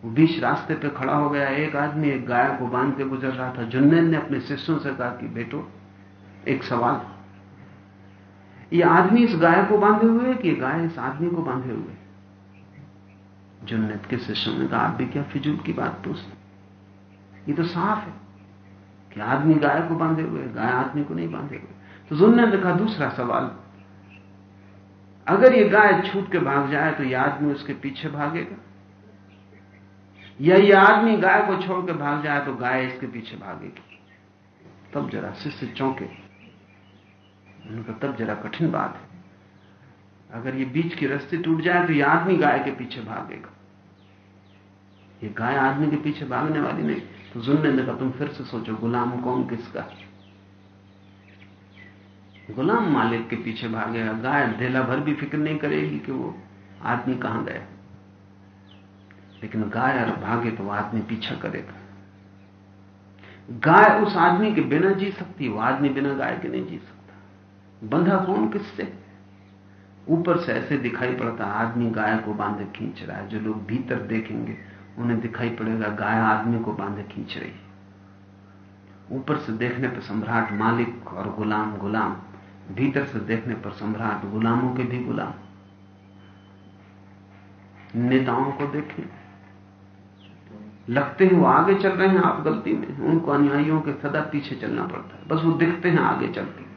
S3: वो बीच रास्ते पे खड़ा हो गया। एक आदमी एक गाय को बाँध के गुजर रहा था। जुन्नैद ने अपने शिष्यों से कहा कि, बेटो, एक सवाल ये आदमी इस गाय को बांधे हुए कि गाय इस आदमी को बांधे हुए जुन्नत के शिष्यों ने कहा, आप भी क्या फिजूल की बात पूछते ये तो साफ़ है कि आदमी गाय को बांधे हुए गाय आदमी को नहीं बांधे हुए तो जुन्नत ने कहा दूसरा सवाल, अगर ये गाय छूट के भाग जाए तो यह आदमी उसके पीछे भागेगा? या ये आदमी गाय को छोड़ के भाग जाए तो गाय इसके पीछे भागेगी? तब जरा शिष्य चौंके। उनका तब जरा कठिन बात है। अगर ये बीच की रस्ते टूट जाए तो ये आदमी गाय के पीछे भागेगा। ये गाय आदमी के पीछे भागने वाली नहीं। तो जुन्ने ने कहा तुम फिर से सोचो गुलाम कौन किसका गुलाम मालिक के पीछे भागेगा गाय ढेला भर भी फ़िक्र नहीं करेगी कि वो आदमी कहाँ गया लेकिन गाय अगर भागे तो वो आदमी पीछा करेगा गाय उस आदमी के बिना जी सकती वो आदमी बिना गाय के नहीं जी सकता बंधा कौन किससे ऊपर से ऐसे दिखाई पड़ता आदमी गाय को बांधे खींच रहा है जो लोग भीतर देखेंगे उन्हें दिखाई पड़ेगा, गाय आदमी को बांधे खींच रही। ऊपर से देखने पर सम्राट मालिक और गुलाम गुलाम, भीतर से देखने पर सम्राट गुलामों के भी गुलाम। नेताओं को देखें। लगते हैं वो आगे चल रहे हैं आप गलती में, उनको अनुयायियों के सदा पीछे चलना पड़ता है। बस वो दिखते हैं आगे चलते।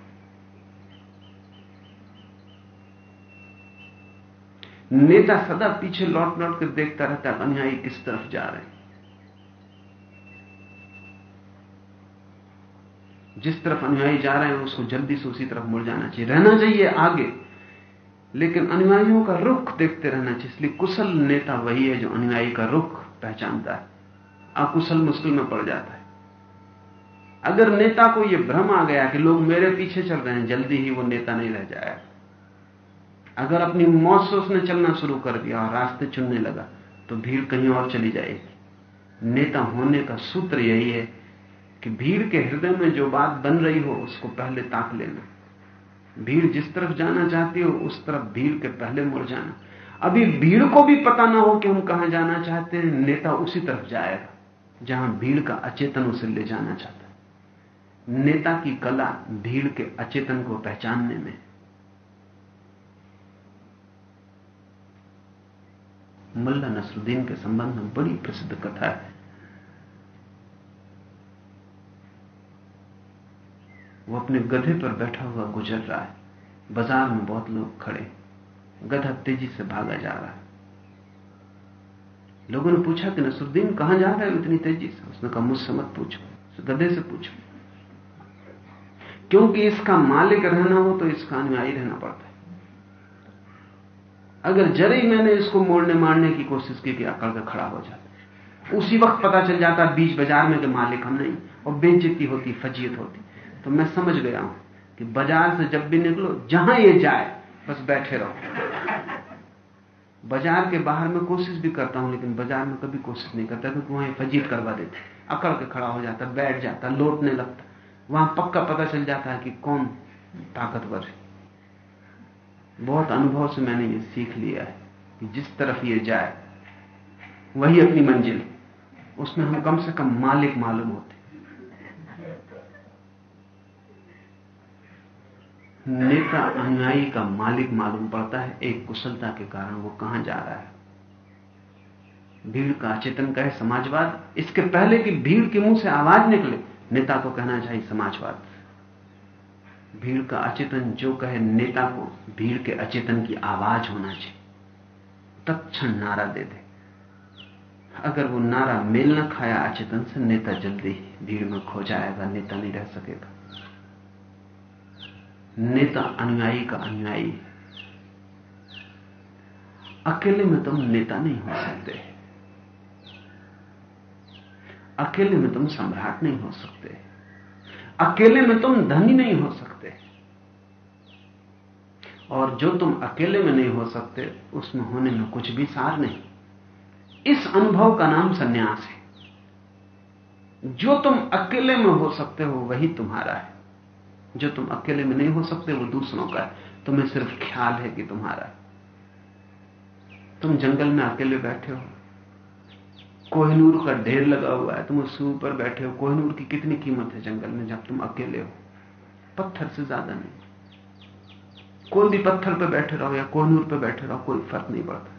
S3: नेता सदा पीछे लौट लौट कर देखता रहता है, अनुयायी किस तरफ़ जा रहे हैं। जिस तरफ़ अनुयायी जा रहे हैं, उसको जल्दी से उसी तरफ़ मुड़ जाना चाहिए। रहना चाहिए आगे, लेकिन अनुयायियों का रुख देखते रहना चाहिए। इसलिए कुशल नेता वही है जो अनुयायी का रुख पहचानता है। अकुशल मुश्किल में पड़ जाता है। अगर नेता को यह भ्रम आ गया कि लोग मेरे पीछे चल रहे हैं, जल्दी ही वो नेता नहीं रह जाएगा। अगर अपनी मौत से उसने चलना शुरू कर दिया और रास्ते चुनने लगा तो भीड़ कहीं और चली जाएगी। नेता होने का सूत्र यही है कि भीड़ के हृदय में जो बात बन रही हो, उसको पहले ताक लेना। भीड़ जिस तरफ़ जाना चाहती हो, उस तरफ़ भीड़ के पहले मुड़ जाना। अभी भीड़ को भी पता ना हो कि हम कहाँ जाना चाहते हैं, नेता उसी तरफ़ जाएगा, जहाँ भीड़ का अचेतन उसे ले जाना चाहता है। नेता की कला भीड़ के अचेतन को पहचानने में मुल्ला नसरुद्दीन के संबंध में बड़ी प्रसिद्ध कथा है। वो अपने गधे पर बैठा हुआ गुजर रहा है। बाज़ार में बहुत लोग खड़े गधा तेज़ी से भागा जा रहा है। लोगों ने पूछा कि नसरुद्दीन कहाँ जा रहे हो इतनी तेज़ी से? उसने कहा, मुझसे मत पूछो गधे से पूछो। क्योंकि इसका मालिक रहना हो तो इसका अनुयायी रहना पड़ता है। अगर जरे मैंने इसको मोड़ने मारने की कोशिश की कि अकड़ कर खड़ा हो जाता उसी वक्त पता चल जाता बीच बाज़ार में कि मालिक हम नहीं, और बेइज्जती होती, फजीयत होती। तो मैं समझ गया हूँ कि बाज़ार से जब भी निकलो, जहाँ ये जाए, बस बैठे रहो। बाज़ार के बाहर में कोशिश भी करता हूँ, लेकिन बाज़ार में कभी कोशिश नहीं करता, क्योंकि वहाँ फजीत करवा देते अकड़ के खड़ा हो जाता, बैठ जाता, लौटने लगता। वहाँ पक्का पता चल जाता है कि कौन ताकतवर है। बहुत अनुभव से मैंने ये सीख लिया है कि जिस तरफ़ ये जाए, वही अपनी मंजिल। उसमें हम कम से कम मालिक मालूम होते। नेता अनुयायी का मालिक मालूम पड़ता है, एक कुशलता के कारण वो कहाँ जा रहा है। भीड़ का चेतन कहे समाजवाद। इसके पहले कि भीड़ के मुँह से आवाज़ निकले, नेता को कहना चाहिए समाजवाद। भीड़ का अचेतन, जो कहे नेता को, भीड़ के अचेतन की आवाज़ होना चाहिए। तत्क्षण नारा दे दे। अगर वो नारा मेल न खाया अचेतन से, नेता जल्दी भीड़ में खो जाएगा, नेता नहीं रह सकेगा। नेता अनुयायी का अनुयायी। अकेले में तुम नेता नहीं हो सकते। अकेले में तुम सम्राट नहीं हो सकते। अकेले में तुम धनी नहीं हो सकते। और जो तुम अकेले में नहीं हो सकते, उसमें होने में कुछ भी सार नहीं। इस अनुभव का नाम सन्यास है। जो तुम अकेले में हो सकते हो, वही तुम्हारा है। जो तुम अकेले में नहीं हो सकते, वो दूसरों का है। तुम्हें सिर्फ़ ख्याल है कि तुम्हारा है। तुम जंगल में अकेले बैठे हो। कोहिनूर का ढेर लगा हुआ है, तुम उसके ऊपर बैठे हो। कोहिनूर की कितनी कीमत है जंगल में जब तुम अकेले हो? पत्थर से ज़्यादा नहीं। कोई भी पत्थर पर बैठे रहो या कोहनूर पर बैठे रहो, कोई फ़र्क नहीं पड़ता।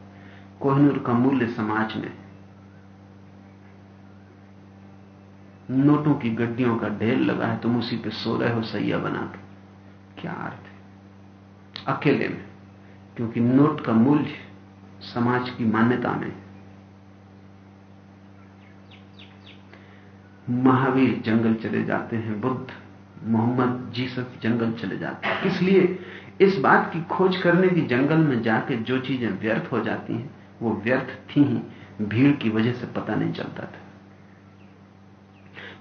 S3: कोहनूर का मूल्य समाज में। नोटों की गड्डियों का ढेर लगा है, तुम उसी पे सो रहे हो सैया बना के। क्या अर्थ है? अकेले में। क्योंकि नोट का मूल्य समाज की मान्यता में महावीर जंगल चले जाते हैं, बुद्ध, मोहम्मद, जीसस जंगल चले जाते हैं। इसलिए इस बात की खोज करने की जंगल में जाके जो चीज़ें व्यर्थ हो जाती हैं, वो व्यर्थ थी ही, भीड़ की वजह से पता नहीं चलता था।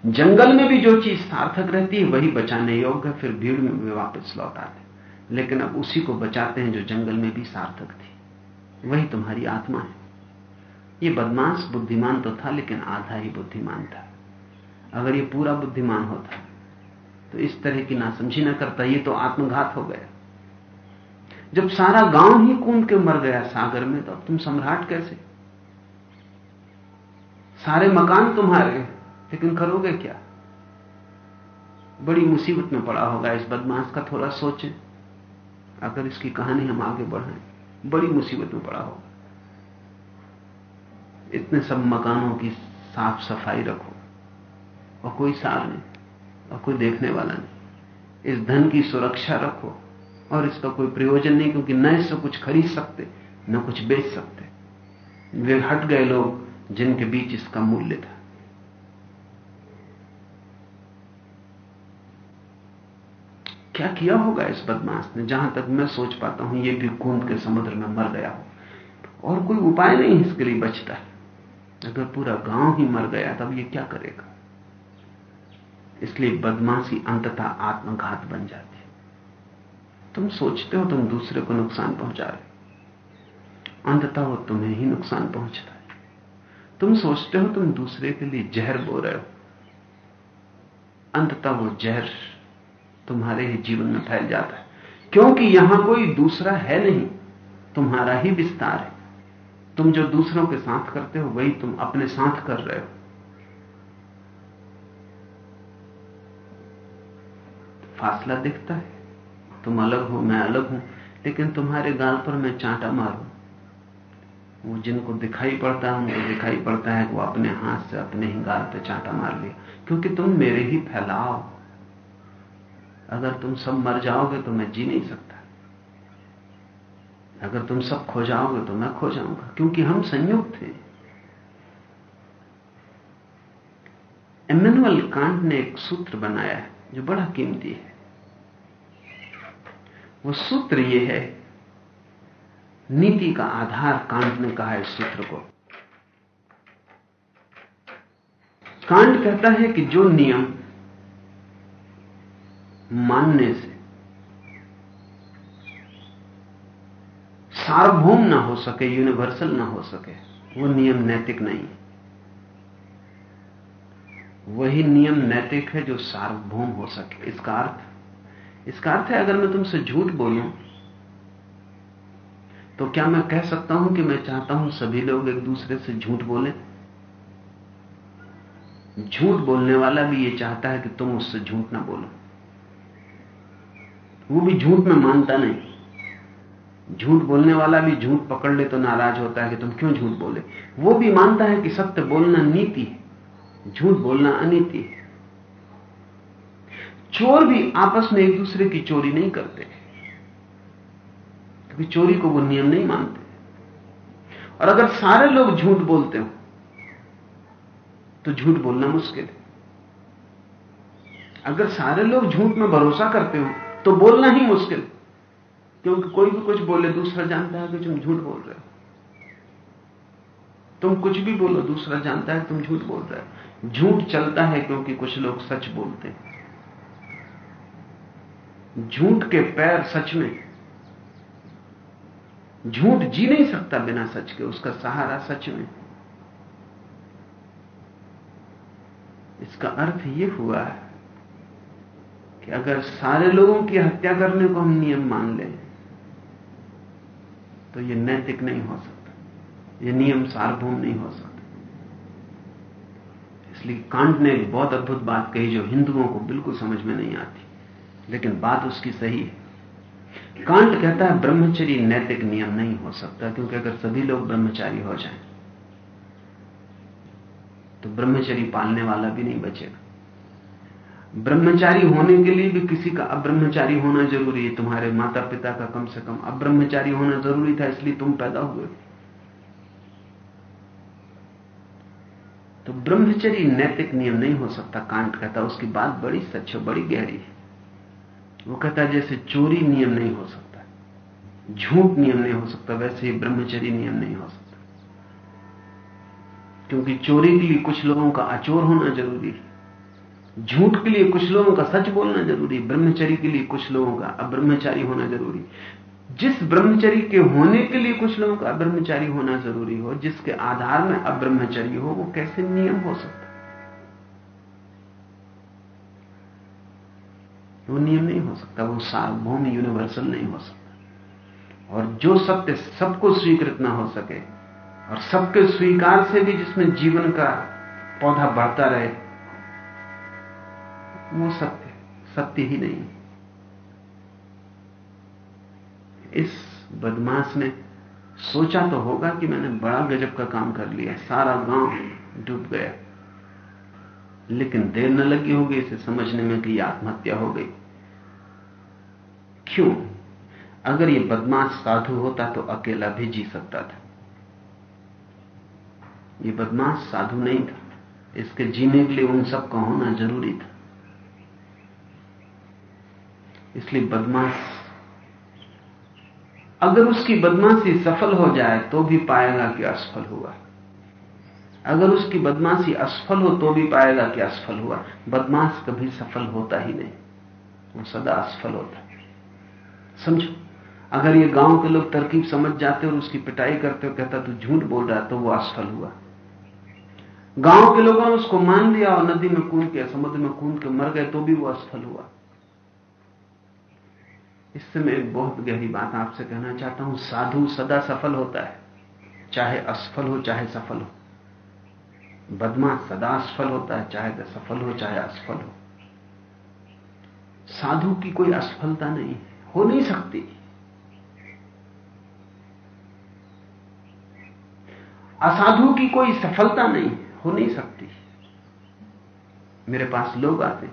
S3: जंगल में भी जो चीज़ सार्थक रहती है, वही बचाने योग्य फिर भीड़ में भी वापस लौट आते लेकिन अब उसी को बचाते हैं जो जंगल में भी सार्थक थी। वही तुम्हारी आत्मा है। ये बदमाश बुद्धिमान तो था, लेकिन आधा ही बुद्धिमान था। अगर ये पूरा बुद्धिमान होता तो इस तरह की नासमझी ना करता, ये तो आत्मघात हो गया। जब सारा गाँव ही कूद के मर गया सागर में तो अब तुम सम्राट कैसे? सारे मकान तुम्हारे, लेकिन करोगे क्या? बड़ी मुसीबत में पड़ा होगा इस बदमाश का, थोड़ा सोचें। अगर इसकी कहानी हम आगे बढ़ाएँ, बड़ी मुसीबत में पड़ा होगा। इतने सब मकानों की साफ़ सफ़ाई रखो। और कोई सार नहीं, और कोई देखने वाला नहीं। इस धन की सुरक्षा रखो, और इसका कोई प्रयोजन नहीं, क्योंकि न इससे कुछ खरीद सकते, न कुछ बेच सकते। वे हट गए लोग जिनके बीच इसका मूल्य था। क्या किया होगा इस बदमाश ने? जहाँ तक मैं सोच पाता हूँ यह भी कूद के समुद्र में मर गया हो। और कोई उपाय नहीं इसके लिए बचता। है अगर पूरा गाँव ही मर गया, तब ये क्या करेगा? इसलिए बदमाशी अंततः आत्मघात बन जाती है। तुम सोचते हो तुम दूसरे को नुकसान पहुँचा रहे अंततः वो तुम्हें ही नुकसान पहुँचता है। तुम सोचते हो तुम दूसरे के लिए जहर बो रहे हो। अंततः वो जहर तुम्हारे ही जीवन में फैल जाता है। क्योंकि यहाँ कोई दूसरा है नहीं, तुम्हारा ही विस्तार है। तुम जो दूसरों के साथ करते हो, वही तुम अपने साथ कर रहे हो। फासला दिखता है। तुम अलग हो, मैं अलग हूँ, लेकिन तुम्हारे गाल पर मैं चांटा मारू। वो जिनको दिखाई पड़ता है उनको दिखाई पड़ता है कि वो अपने हाथ से, अपने ही गाल पर चांटा मार लिया। क्योंकि तुम मेरे ही फैलाओ। अगर तुम सब मर जाओगे तो मैं जी नहीं सकता। अगर तुम सब खो जाओगे तो मैं खो जाऊँगा, क्योंकि हम संयुक्त हैं एमेनुअल कांट ने एक सूत्र बनाया है, जो बड़ा कीमती है। वो सूत्र ये है। नीति का आधार कांट ने कहा है इस सूत्र को। कांट कहता है कि जो नियम मानने से सार्वभौम ना हो सके यूनिवर्सल ना हो सके, वो नियम नैतिक नहीं वही नियम नैतिक है जो सार्वभौम हो सके, इसका अर्थ इसका अर्थ है, अगर मैं तुमसे झूठ बोलूँ तो क्या मैं कह सकता हूँ कि मैं चाहता हूँ सभी लोग एक दूसरे से झूठ बोलें? झूठ बोलने वाला भी ये चाहता है कि तुम उससे झूठ ना बोलो। वो भी झूठ में मानता नहीं। झूठ बोलने वाला भी झूठ पकड़ ले तो नाराज़ होता है कि तुम क्यों झूठ बोले? वो भी मानता है कि सत्य बोलना नीति है। झूठ बोलना अनीति है। चोर भी आपस में एक दूसरे की चोरी नहीं करते। क्योंकि चोरी को वो नियम नहीं मानते। और अगर सारे लोग झूठ बोलते हो तो झूठ बोलना मुश्किल है। अगर सारे लोग झूठ में भरोसा करते हो तो बोलना ही मुश्किल। क्योंकि कोई भी कुछ बोले, दूसरा जानता है कि तुम झूठ बोल रहे हो। तुम कुछ भी बोलो, दूसरा जानता है तुम झूठ बोल रहे हो। झूठ चलता है क्योंकि कुछ लोग सच बोलते हैं। झूठ के पैर सच में झूठ जी नहीं सकता बिना सच के, उसका सहारा सच में इसका अर्थ यह हुआ है कि अगर सारे लोगों की हत्या करने को हम नियम मान लें तो यह नैतिक नहीं हो सकता। यह नियम सार्वभौम नहीं हो सकता। इसलिए कांट ने एक बहुत अद्भुत बात कही जो हिंदुओं को बिल्कुल समझ में नहीं आती। लेकिन बात उसकी सही है। कांट कहता है, ब्रह्मचर्य नैतिक नियम नहीं हो सकता, क्योंकि अगर सभी लोग ब्रह्मचारी हो जाएँ तो ब्रह्मचर्य पालने वाला भी नहीं बचेगा। ब्रह्मचारी होने के लिए भी किसी का अब्रह्मचारी होना ज़रूरी है। तुम्हारे माता पिता का कम से कम अब्रह्मचारी होना ज़रूरी था, इसलिए तुम पैदा हुए। तो ब्रह्मचर्य नैतिक नियम नहीं हो सकता, कांट कहता उसकी बात बड़ी सच है, बड़ी गहरी है। वो कहता है, जैसे चोरी नियम नहीं हो सकता, झूठ नियम नहीं हो सकता, वैसे ही ब्रह्मचरी नियम नहीं हो सकता। क्योंकि चोरी के लिए कुछ लोगों का अचोर होना ज़रूरी है। झूठ के लिए कुछ लोगों का सच बोलना ज़रूरी ब्रह्मचरी के लिए कुछ लोगों का अब्रह्मचारी होना ज़रूरी जिस ब्रह्मचरी के होने के लिए कुछ लोगों का अब्रह्मचारी होना ज़रूरी हो, जिसके आधार में अब्रह्मचर्य हो, वो कैसे नियम हो सकता वो नियम नहीं हो सकता, वो सार्वभौम यूनिवर्सल नहीं हो सकता। और जो सत्य सबको स्वीकृत ना हो सके, और सबके स्वीकार से भी जिसमें जीवन का पौधा बढ़ता रहे, वो सत्य सत्य ही नहीं इस बदमाश ने सोचा तो होगा कि मैंने बड़ा गजब का काम कर लिया सारा गाँव डूब गया। लेकिन देर न लगी होगी इसे समझने में कि आत्महत्या हो गई। क्यों? अगर ये बदमाश साधु होता तो अकेला भी जी सकता था। ये बदमाश साधु नहीं था। इसके जीने के लिए उन सब का होना ज़रूरी था। इसलिए बदमाश, अगर उसकी बदमाशी सफल हो जाए तो भी पाएगा कि असफल हुआ। अगर उसकी बदमाशी असफल हो तो भी पाएगा कि असफल हुआ। बदमाश कभी सफल होता ही नहीं। वो सदा असफल होता। समझो, अगर ये गाँव के लोग तरकीब समझ जाते और उसकी पिटाई करते हो कहता तू झूठ बोल रहा तो वो असफल हुआ। गाँव के लोगों ने उसको मान लिया और नदी में कूद के समुद्र में कूद के मर गए तो भी वो असफल हुआ। इससे मैं एक बहुत गहरी बात आपसे कहना चाहता हूँ, साधु सदा सफल होता है, चाहे असफल हो, चाहे सफल हो। बदमाश सदा असफल होता है, चाहे सफल हो, चाहे असफल हो। साधु की कोई असफलता नहीं हो। नहीं सकती। असाधु की कोई सफलता नहीं, हो नहीं सकती। मेरे पास लोग आते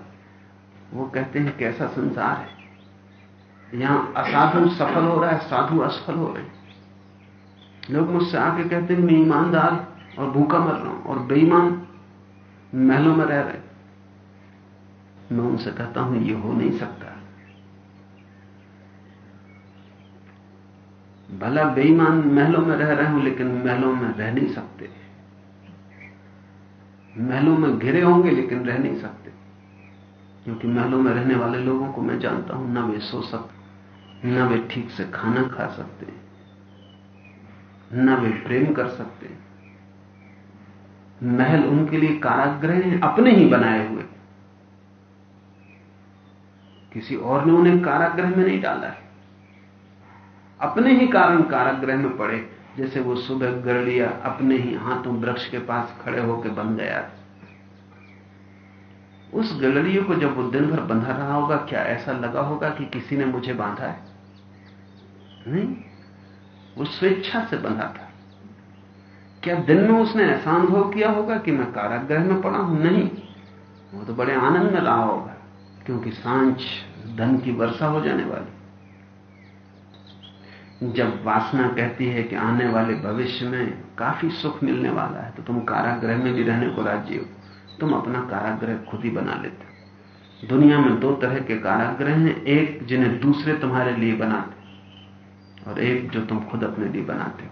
S3: वो कहते हैं, कैसा संसार है? यहाँ असाधु सफल हो रहा है, साधु असफल हो रहे हैं। लोग मुझसे आके कहते हैं, मैं ईमानदार और भूखा मर रहा हूँ और बेईमान महलों में रह रहे मैं उनसे कहता हूँ, ये हो नहीं सकता। भला बेईमान महलों में रह रहे हूँ, लेकिन महलों में रह नहीं सकते। महलों में घिरे होंगे, लेकिन रह नहीं सकते। क्योंकि महलों में रहने वाले लोगों को मैं जानता हूँ, ना वे सो सकते ना वे ठीक से खाना खा सकते ना वे प्रेम कर सकते महल उनके लिए कारागृह हैं, अपने ही बनाए हुए। किसी और ने उन्हें कारागृह में नहीं डाला है। अपने ही कारण कारागृह में पड़े, जैसे वो सुबह गरड़िया अपने ही हाथों वृक्ष के पास खड़े होकर बन गया। उस गलड़ियों को जब वो दिन भर बंधा रहा होगा, क्या ऐसा लगा होगा कि किसी ने मुझे बांधा है? नहीं, वो स्वेच्छा से बंधा था। क्या दिन में उसने ऐसा अनुभव किया होगा कि मैं कारागृह में पड़ा हूँ? नहीं, वो तो बड़े आनंद में रहा होगा, क्योंकि साँझ धन की वर्षा हो जाने वाली। जब वासना कहती है कि आने वाले भविष्य में काफ़ी सुख मिलने वाला है तो तुम कारागृह में भी रहने को राज़ी हो। तुम अपना कारागृह खुद ही बना लेते दुनिया में दो तरह के कारागृह हैं, एक जिन्हें दूसरे तुम्हारे लिए बनाते और एक जो तुम खुद अपने लिए बनाते हो।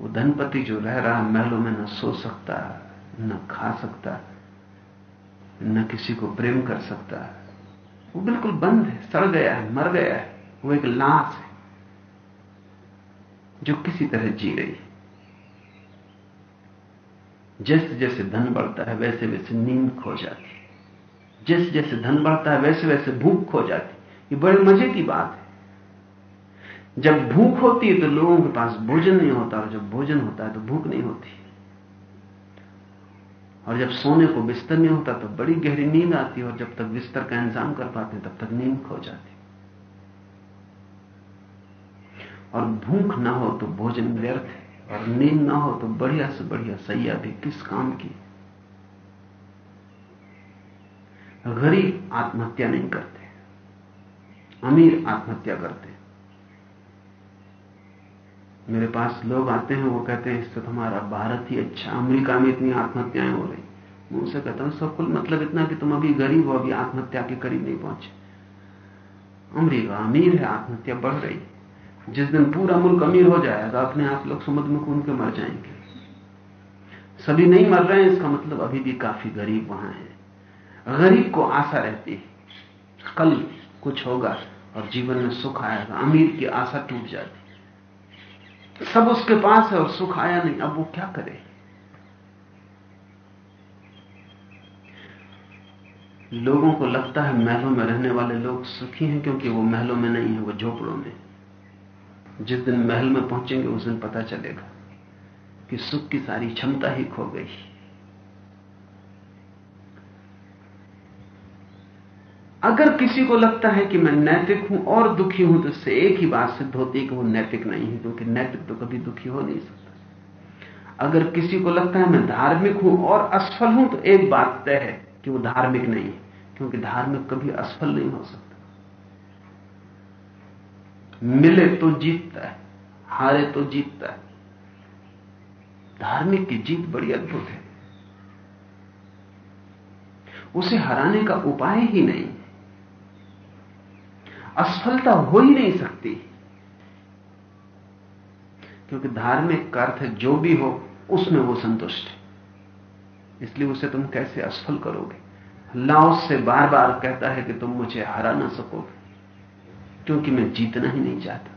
S3: वो धनपति जो रह रहा, महलों में न सो सकता, न खा सकता, न किसी को प्रेम कर सकता, वो बिल्कुल बंद है, सड़ गया है, मर गया है। वो एक लाश है, जो किसी तरह जी रही है। जैसे जैसे धन बढ़ता है, वैसे वैसे नींद खो जाती है। जैसे जैसे धन बढ़ता है, वैसे वैसे भूख खो जाती ये बड़े मज़े की बात है। जब भूख होती है तो लोगों के पास भोजन नहीं होता, और जब भोजन होता है तो भूख नहीं होती। और जब सोने को बिस्तर नहीं होता तो बड़ी गहरी नींद आती है, और जब तक बिस्तर का इंतज़ाम कर पाते तब तक नींद खो जाती और भूख ना हो तो भोजन व्यर्थ है, और नींद ना हो तो बढ़िया से बढ़िया सैया भी किस काम की? गरीब आत्महत्या नहीं करते, अमीर आत्महत्या करते। मेरे पास लोग आते हैं, वो कहते हैं, इससे तो भारत ही अच्छा अमेरिका में इतनी आत्महत्याएँ हो रही। मैं उनसे कहता हूँ, सब कुल मतलब इतना कि तुम अभी गरीब हो, अभी आत्महत्या के करीब नहीं पहुँचे। अमरीका अमीर है, आत्महत्या बढ़ रही। जिस दिन पूरा मुल्क अमीर हो जाएगा, अपने आप लोग समुद्र में कूद के मर जाएँगे। सभी नहीं मर रहे हैं, इसका मतलब अभी भी काफ़ी गरीब वहाँ है। गरीब को आशा रहती है। कल कुछ होगा और जीवन में सुख आएगा, अमीर की आशा टूट जाती सब उसके पास है और सुख आया नहीं, अब वो क्या करे? लोगों को लगता है महलों में रहने वाले लोग सुखी हैं क्योंकि वो महलों में नहीं है, वो झोपड़ों में। जिस दिन महल में पहुँचेंगे, उस दिन पता चलेगा कि सुख की सारी क्षमता ही खो गई। अगर किसी को लगता है कि मैं नैतिक हूँ और दुखी हूँ तो इससे एक ही बात सिद्ध होती है कि वो नैतिक नहीं है, क्योंकि नैतिक तो कभी दुखी हो नहीं सकता। अगर किसी को लगता है मैं धार्मिक हूँ और असफल हूँ तो एक बात तय है कि वो धार्मिक नहीं है, क्योंकि धार्मिक कभी असफल नहीं हो सकता। मिले तो जीतता है, हारे तो जीतता है। धार्मिक की जीत बड़ी अद्भुत है। उसे हराने का उपाय ही नहीं। असफलता हो ही नहीं सकती। क्योंकि धार्मिक का अर्थ जो भी हो, उसमें वो संतुष्ट है। इसलिए उसे तुम कैसे असफल करोगे? लाओस से बार बार कहता है कि तुम मुझे हरा ना सकोगे। क्योंकि मैं जीतना ही नहीं चाहता।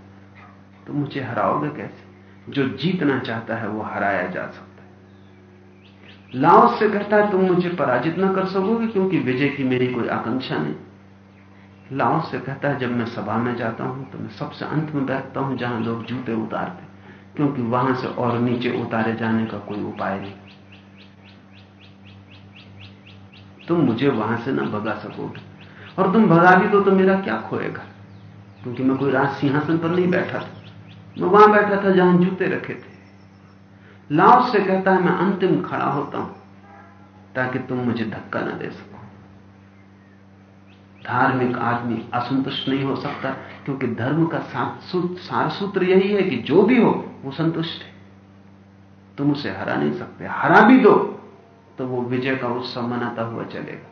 S3: तो मुझे हराओगे कैसे? जो जीतना चाहता है, वो हराया जा सकता है। लाओस से कहता है, तुम मुझे पराजित ना कर सकोगे क्योंकि विजय की मेरी कोई आकांक्षा नहीं। लाओस से कहता है, जब मैं सभा में जाता हूँ तो मैं सबसे अंत में बैठता हूँ, जहाँ लोग जूते उतारते क्योंकि वहाँ से और नीचे उतारे जाने का कोई उपाय नहीं। तुम मुझे वहाँ से ना भगा सकोगे। और तुम भगा भी दो तो मेरा क्या खोएगा? क्योंकि मैं कोई राज सिंहासन पर नहीं बैठा था। मैं वहाँ बैठा था जहाँ जूते रखे थे। लाभ से कहता है, मैं अंतिम खड़ा होता हूँ, ताकि तुम मुझे धक्का ना दे सको। धार्मिक आदमी असंतुष्ट नहीं हो सकता, क्योंकि धर्म का सार सूत्र यही है कि जो भी हो, वो संतुष्ट है। तुम उसे हरा नहीं सकते। हरा भी दो तो वो विजय का उत्सव मनाता हुआ चलेगा।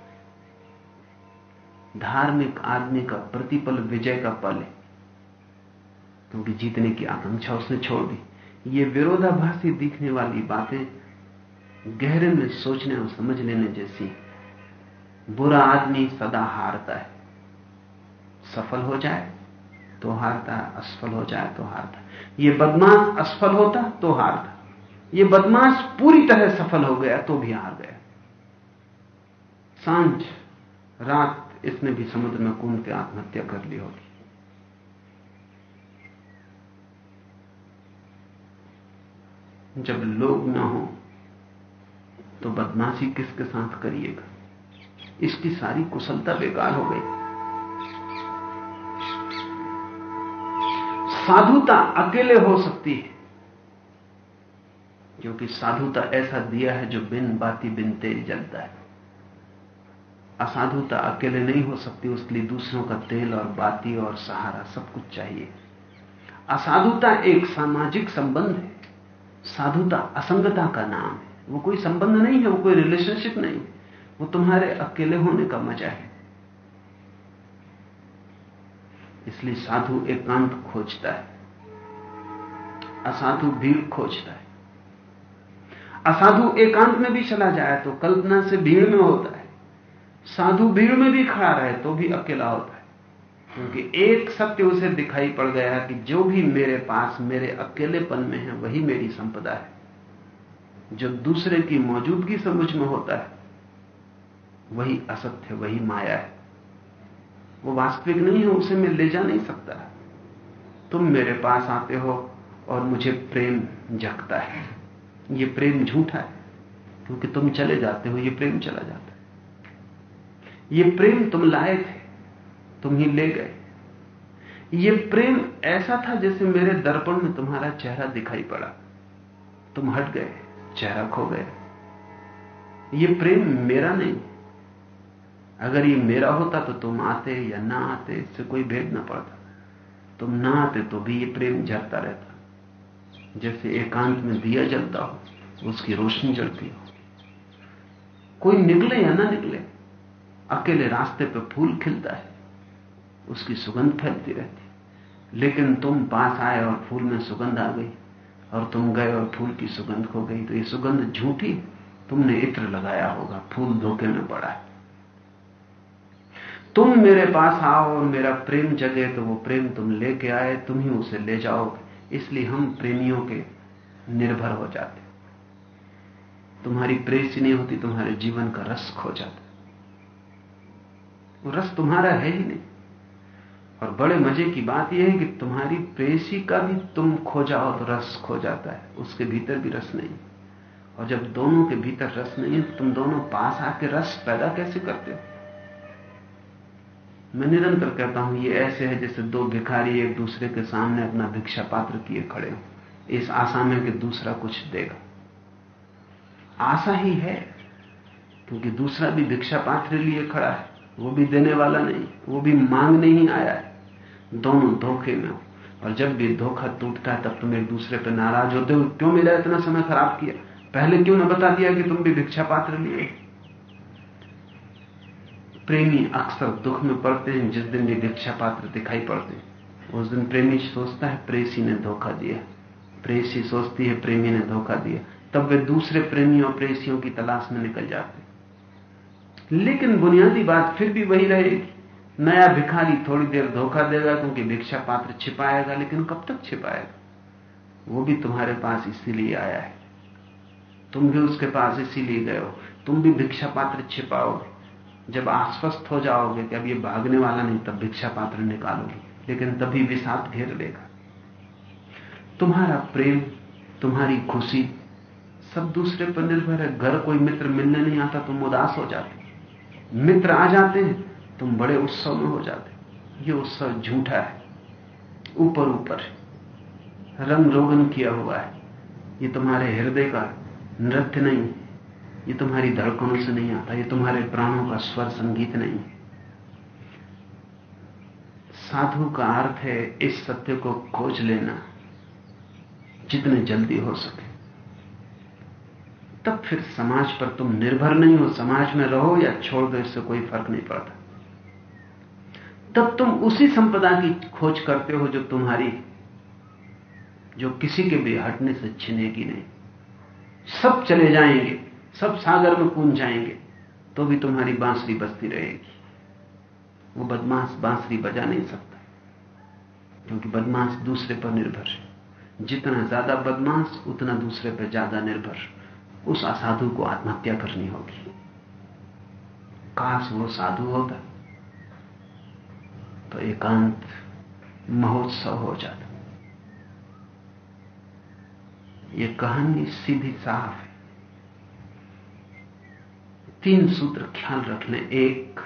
S3: धार्मिक आदमी का प्रतिपल, विजय का पल है। क्योंकि जीतने की आकांक्षा उसने छोड़ दी। ये विरोधाभासी दिखने वाली बातें गहरे में सोचने और समझ लेने जैसी बुरा आदमी सदा हारता है। सफल हो जाए तो हारता, असफल हो जाए तो हारता। ये बदमाश असफल होता तो हारता। ये बदमाश पूरी तरह सफल हो गया तो भी हार गया। साँझ, रात इसने भी समुद्र में कूद के आत्महत्या कर ली होगी। जब लोग ना हो तो बदमाशी किसके साथ करिएगा? इसकी सारी कुशलता बेकार हो गई। साधुता अकेले हो सकती है, क्योंकि साधुता ऐसा दिया है जो बिन बाती बिन तेल जलता है। असाधुता अकेले नहीं हो सकती, उसके लिए दूसरों का तेल और बाती और सहारा सब कुछ चाहिए। असाधुता एक सामाजिक संबंध है। साधुता असंगता का नाम है। वो कोई संबंध नहीं है, वो कोई रिलेशनशिप नहीं। वो तुम्हारे अकेले होने का मज़ा है। इसलिए साधु एकांत खोजता है। असाधु भीड़ खोजता है। असाधु एकांत में भी चला जाए तो कल्पना से भीड़ में होता है। साधु भीड़ में भी खड़ा रहे तो भी अकेला होता है। क्योंकि एक सत्य उसे दिखाई पड़ गया कि जो भी मेरे पास, मेरे अकेलेपन में है, वही मेरी संपदा है। जो दूसरे की मौजूदगी से मुझमें होता है, वही असत्य, वही माया है। वो वास्तविक नहीं है, उसे मैं ले जा नहीं सकता। तुम मेरे पास आते हो और मुझे प्रेम झकता है। ये प्रेम झूठा है, क्योंकि तुम चले जाते हो, ये प्रेम चला जाता ये प्रेम तुम लाए थे, तुम ही ले गए। ये प्रेम ऐसा था जैसे मेरे दर्पण में तुम्हारा चेहरा दिखाई पड़ा। तुम हट गए, चेहरा खो गए। ये प्रेम मेरा नहीं। अगर ये मेरा होता तो तुम आते या ना आते, इससे कोई भेद ना पड़ता। तुम ना आते तो भी ये प्रेम जलता रहता। जैसे एकांत में दिया जलता हो, उसकी रोशनी जलती हो। कोई निकले या ना निकले अकेले रास्ते पे फूल खिलता है, उसकी सुगंध फैलती रहती लेकिन तुम पास आए और फूल में सुगंध आ गई, और तुम गए और फूल की सुगंध खो गई तो ये सुगंध झूठी तुमने इत्र लगाया होगा, फूल धोखे में पड़ा है। तुम मेरे पास आओ और मेरा प्रेम जगे तो वो प्रेम तुम लेके आए, तुम ही उसे ले जाओगे। इसलिए हम प्रेमियों के निर्भर हो जाते तुम्हारी प्रेसी नहीं होती, तुम्हारे जीवन का रस खो जाता रस तुम्हारा है ही नहीं। और बड़े मज़े की बात यह है कि तुम्हारी प्रेसी का भी तुम खो जाओ तो रस खो जाता है। उसके भीतर भी रस नहीं। और जब दोनों के भीतर रस नहीं है तो तुम दोनों पास आके रस पैदा कैसे करते हो? मैं निरंतर कहता हूँ, ये ऐसे है जैसे दो भिखारी एक दूसरे के सामने अपना भिक्षा पात्र किए खड़े हो। इस आशा में कि दूसरा कुछ देगा। आशा ही है, क्योंकि दूसरा भी भिक्षा पात्र लिए खड़ा है। वो भी देने वाला नहीं, वो भी मांग नहीं आया है। दोनों धोखे में हो। और जब भी धोखा टूटता है, तब तुम एक दूसरे पर नाराज़ होते हो। क्यों मेरा इतना समय खराब किया? पहले क्यों ना बता दिया कि तुम भी भिक्षा पात्र लिए प्रेमी अक्सर दुख में पड़ते हैं, जिस दिन भी भिक्षा पात्र दिखाई पड़ते हैं। उस दिन प्रेमी सोचता है, प्रेसी ने धोखा दिया। प्रेसी सोचती है, प्रेमी ने धोखा दिया। तब वे दूसरे प्रेमियों प्रेसियों की तलाश में निकल जाते लेकिन बुनियादी बात फिर भी वही रहेगी। नया भिखारी थोड़ी देर धोखा देगा, क्योंकि भिक्षा पात्र छिपाएगा, लेकिन कब तक छिपाएगा? वो भी तुम्हारे पास इसीलिए आया है। तुम भी उसके पास इसीलिए गए हो। तुम भी भिक्षा पात्र छिपाओगे। जब आश्वस्त हो जाओगे कि अब ये भागने वाला नहीं, तब भिक्षा पात्र निकालोगे, लेकिन तभी विषाद घेर लेगा। तुम्हारा प्रेम, तुम्हारी खुशी सब दूसरे पर निर्भर है। घर कोई मित्र मिलने नहीं आता, तुम उदास हो जाते मित्र आ जाते हैं, तुम बड़े उत्सव में हो जाते ये उत्सव झूठा है, ऊपर ऊपर रंग रोगन किया हुआ है। ये तुम्हारे हृदय का नृत्य नहीं ये तुम्हारी धड़कनों से नहीं आता, ये तुम्हारे प्राणों का स्वर संगीत नहीं साधु का अर्थ है, इस सत्य को खोज लेना, जितने जल्दी हो सके। तब फिर समाज पर तुम निर्भर नहीं हो, समाज में रहो या छोड़ दो, इससे कोई फ़र्क नहीं पड़ता। तब तुम उसी संपदा की खोज करते हो जो तुम्हारी, जो किसी के भी हटने से छिनेगी नहीं। सब चले जाएँगे, सब सागर में कूद जाएँगे तो भी तुम्हारी बांसुरी बजती रहेगी। वो बदमाश बांसुरी बजा नहीं सकता, क्योंकि बदमाश दूसरे पर निर्भर है। जितना ज़्यादा बदमाश, उतना दूसरे पर ज़्यादा निर्भर। उस असाधु को आत्महत्या करनी होगी। काश वो साधु होता तो एकांत महोत्सव हो जाता। ये कहानी सीधी साफ़ है। तीन सूत्र ख्याल रख लें एक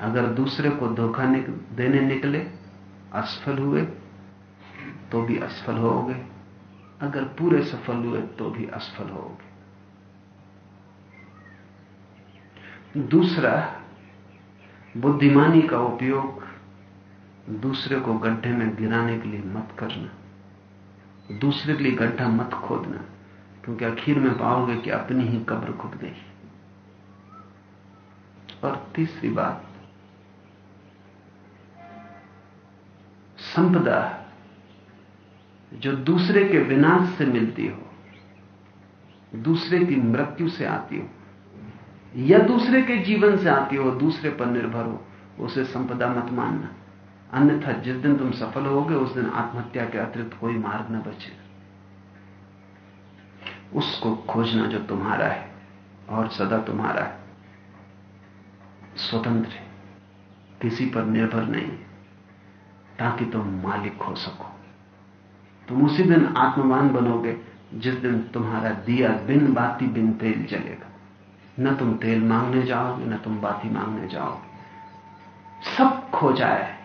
S3: अगर दूसरे को धोखा निक, देने निकले असफल हुए तो भी असफल होगे अगर पूरे सफल हुए तो भी असफल होगे दूसरा, बुद्धिमानी का उपयोग दूसरे को गड्ढे में गिराने के लिए मत करना। दूसरे के लिए गड्ढा मत खोदना, क्योंकि आखिर में पाओगे कि अपनी ही कब्र खुद गई। और तीसरी बात, संपदा जो दूसरे के विनाश से मिलती हो, दूसरे की मृत्यु से आती हो, या दूसरे के जीवन से आती हो, दूसरे पर निर्भर हो, उसे संपदा मत मानना। अन्यथा जिस दिन तुम सफल होगे, उस दिन आत्महत्या के अतिरिक्त कोई मार्ग न बचे। उसको खोजना जो तुम्हारा है, और सदा तुम्हारा है। स्वतंत्र है, किसी पर निर्भर नहीं, ताकि तुम मालिक हो सको। तुम उसी दिन आत्मवान बनोगे, जिस दिन तुम्हारा दिया बिन बाती बिन तेल जलेगा। न तुम तेल मांगने जाओगे, न तुम बाती मांगने जाओगे। सब खो जाए।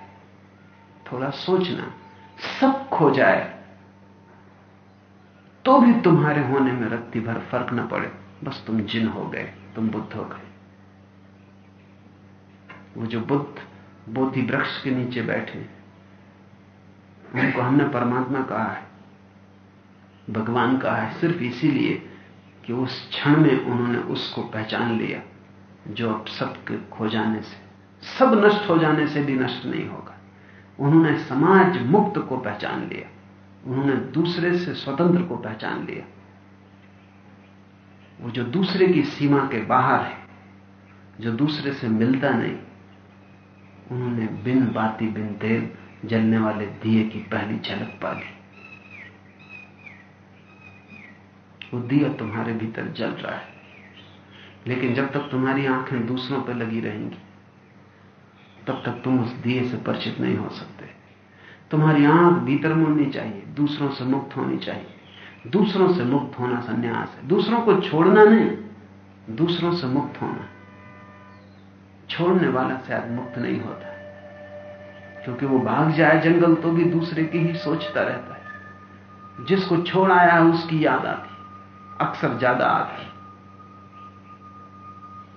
S3: थोड़ा सोचना, सब खो जाए। तो भी तुम्हारे होने में रत्ती भर फ़र्क न पड़े। बस तुम जिन हो गए, तुम बुद्ध हो गए। वो जो बुद्ध, बोधि वृक्ष के नीचे बैठे उनको हमने परमात्मा कहा है, भगवान कहा है, सिर्फ़ इसीलिए कि उस क्षण में उन्होंने उसको पहचान लिया, जो अब सबके खो जाने से, सब नष्ट हो जाने से भी नष्ट नहीं होगा। उन्होंने समाज मुक्त को पहचान लिया, उन्होंने दूसरे से स्वतंत्र को पहचान लिया। वो जो दूसरे की सीमा के बाहर है, जो दूसरे से मिलता नहीं, उन्होंने बिन बाती बिन तेल जलने वाले दिए की पहली झलक पा ली। वो दिया तुम्हारे भीतर जल रहा है। लेकिन जब तक तुम्हारी आँखें दूसरों पर लगी रहेंगी, तब तक तुम उस दिए से परिचित नहीं हो सकते। तुम्हारी आँख भीतर मुड़नी चाहिए, दूसरों से मुक्त होनी चाहिए। दूसरों से मुक्त होना संन्यास है। दूसरों को छोड़ना नहीं, दूसरों से मुक्त होना। छोड़ने वाला शायद मुक्त नहीं होता। क्योंकि वो भाग जाए जंगल तो भी दूसरे की ही सोचता रहता है। जिसको छोड़ आया है, उसकी याद आती अक्सर ज़्यादा आती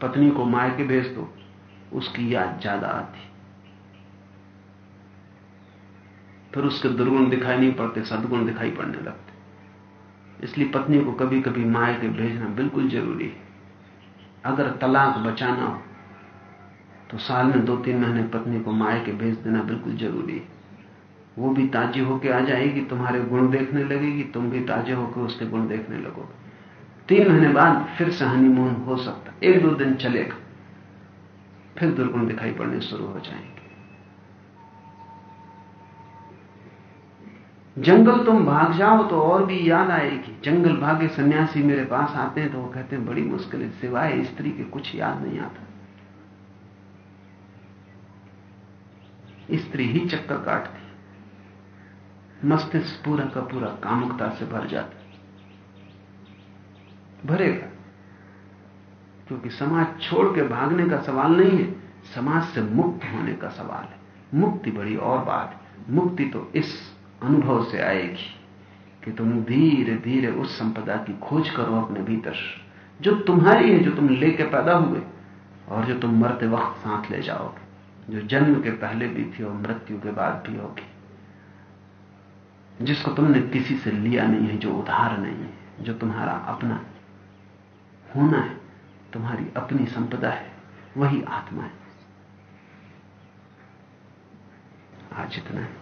S3: पत्नी को मायके भेज दो, उसकी याद ज़्यादा आती फिर उसके दुर्गुण दिखाई नहीं पड़ते, सदगुण दिखाई पड़ने लगते। इसलिए पत्नी को कभी कभी माए के भेजना बिल्कुल ज़रूरी है। अगर तलाक बचाना हो तो साल में दो तीन महीने पत्नी को माए के भेज देना बिल्कुल ज़रूरी है। वो भी ताजी होके आ जाएगी, तुम्हारे गुण देखने लगेगी, तुम भी ताजे होकर उसके गुण देखने लगोगे। तीन महीने बाद फिर से हनीमून हो सकता एक दो दिन चलेगा। फिर दुर्गुण दिखाई पड़ने शुरू हो जाएँगे। जंगल तुम भाग जाओ तो और भी याद आएगी। जंगल भागे सन्यासी मेरे पास आते हैं तो वो कहते हैं, बड़ी मुश्किल सिवाय स्त्री के कुछ याद नहीं आता। स्त्री ही चक्कर काटती मस्तिष्क पूरा का पूरा कामुकता से भर जाता भरेगा। क्योंकि समाज छोड़ के भागने का सवाल नहीं है, समाज से मुक्त होने का सवाल है। मुक्ति बड़ी और बात मुक्ति तो इस अनुभव से आएगी कि तुम धीरे धीरे उस संपदा की खोज करो अपने भीतर। जो तुम्हारी है, जो तुम लेके पैदा हुए और जो तुम मरते वक्त साथ ले जाओगे। जो जन्म के पहले भी थी और मृत्यु के बाद भी होगी। जिसको तुमने किसी से लिया नहीं है, जो उधार नहीं है, जो तुम्हारा अपना होना है, तुम्हारी अपनी संपदा है, वही आत्मा है। आज इतना है।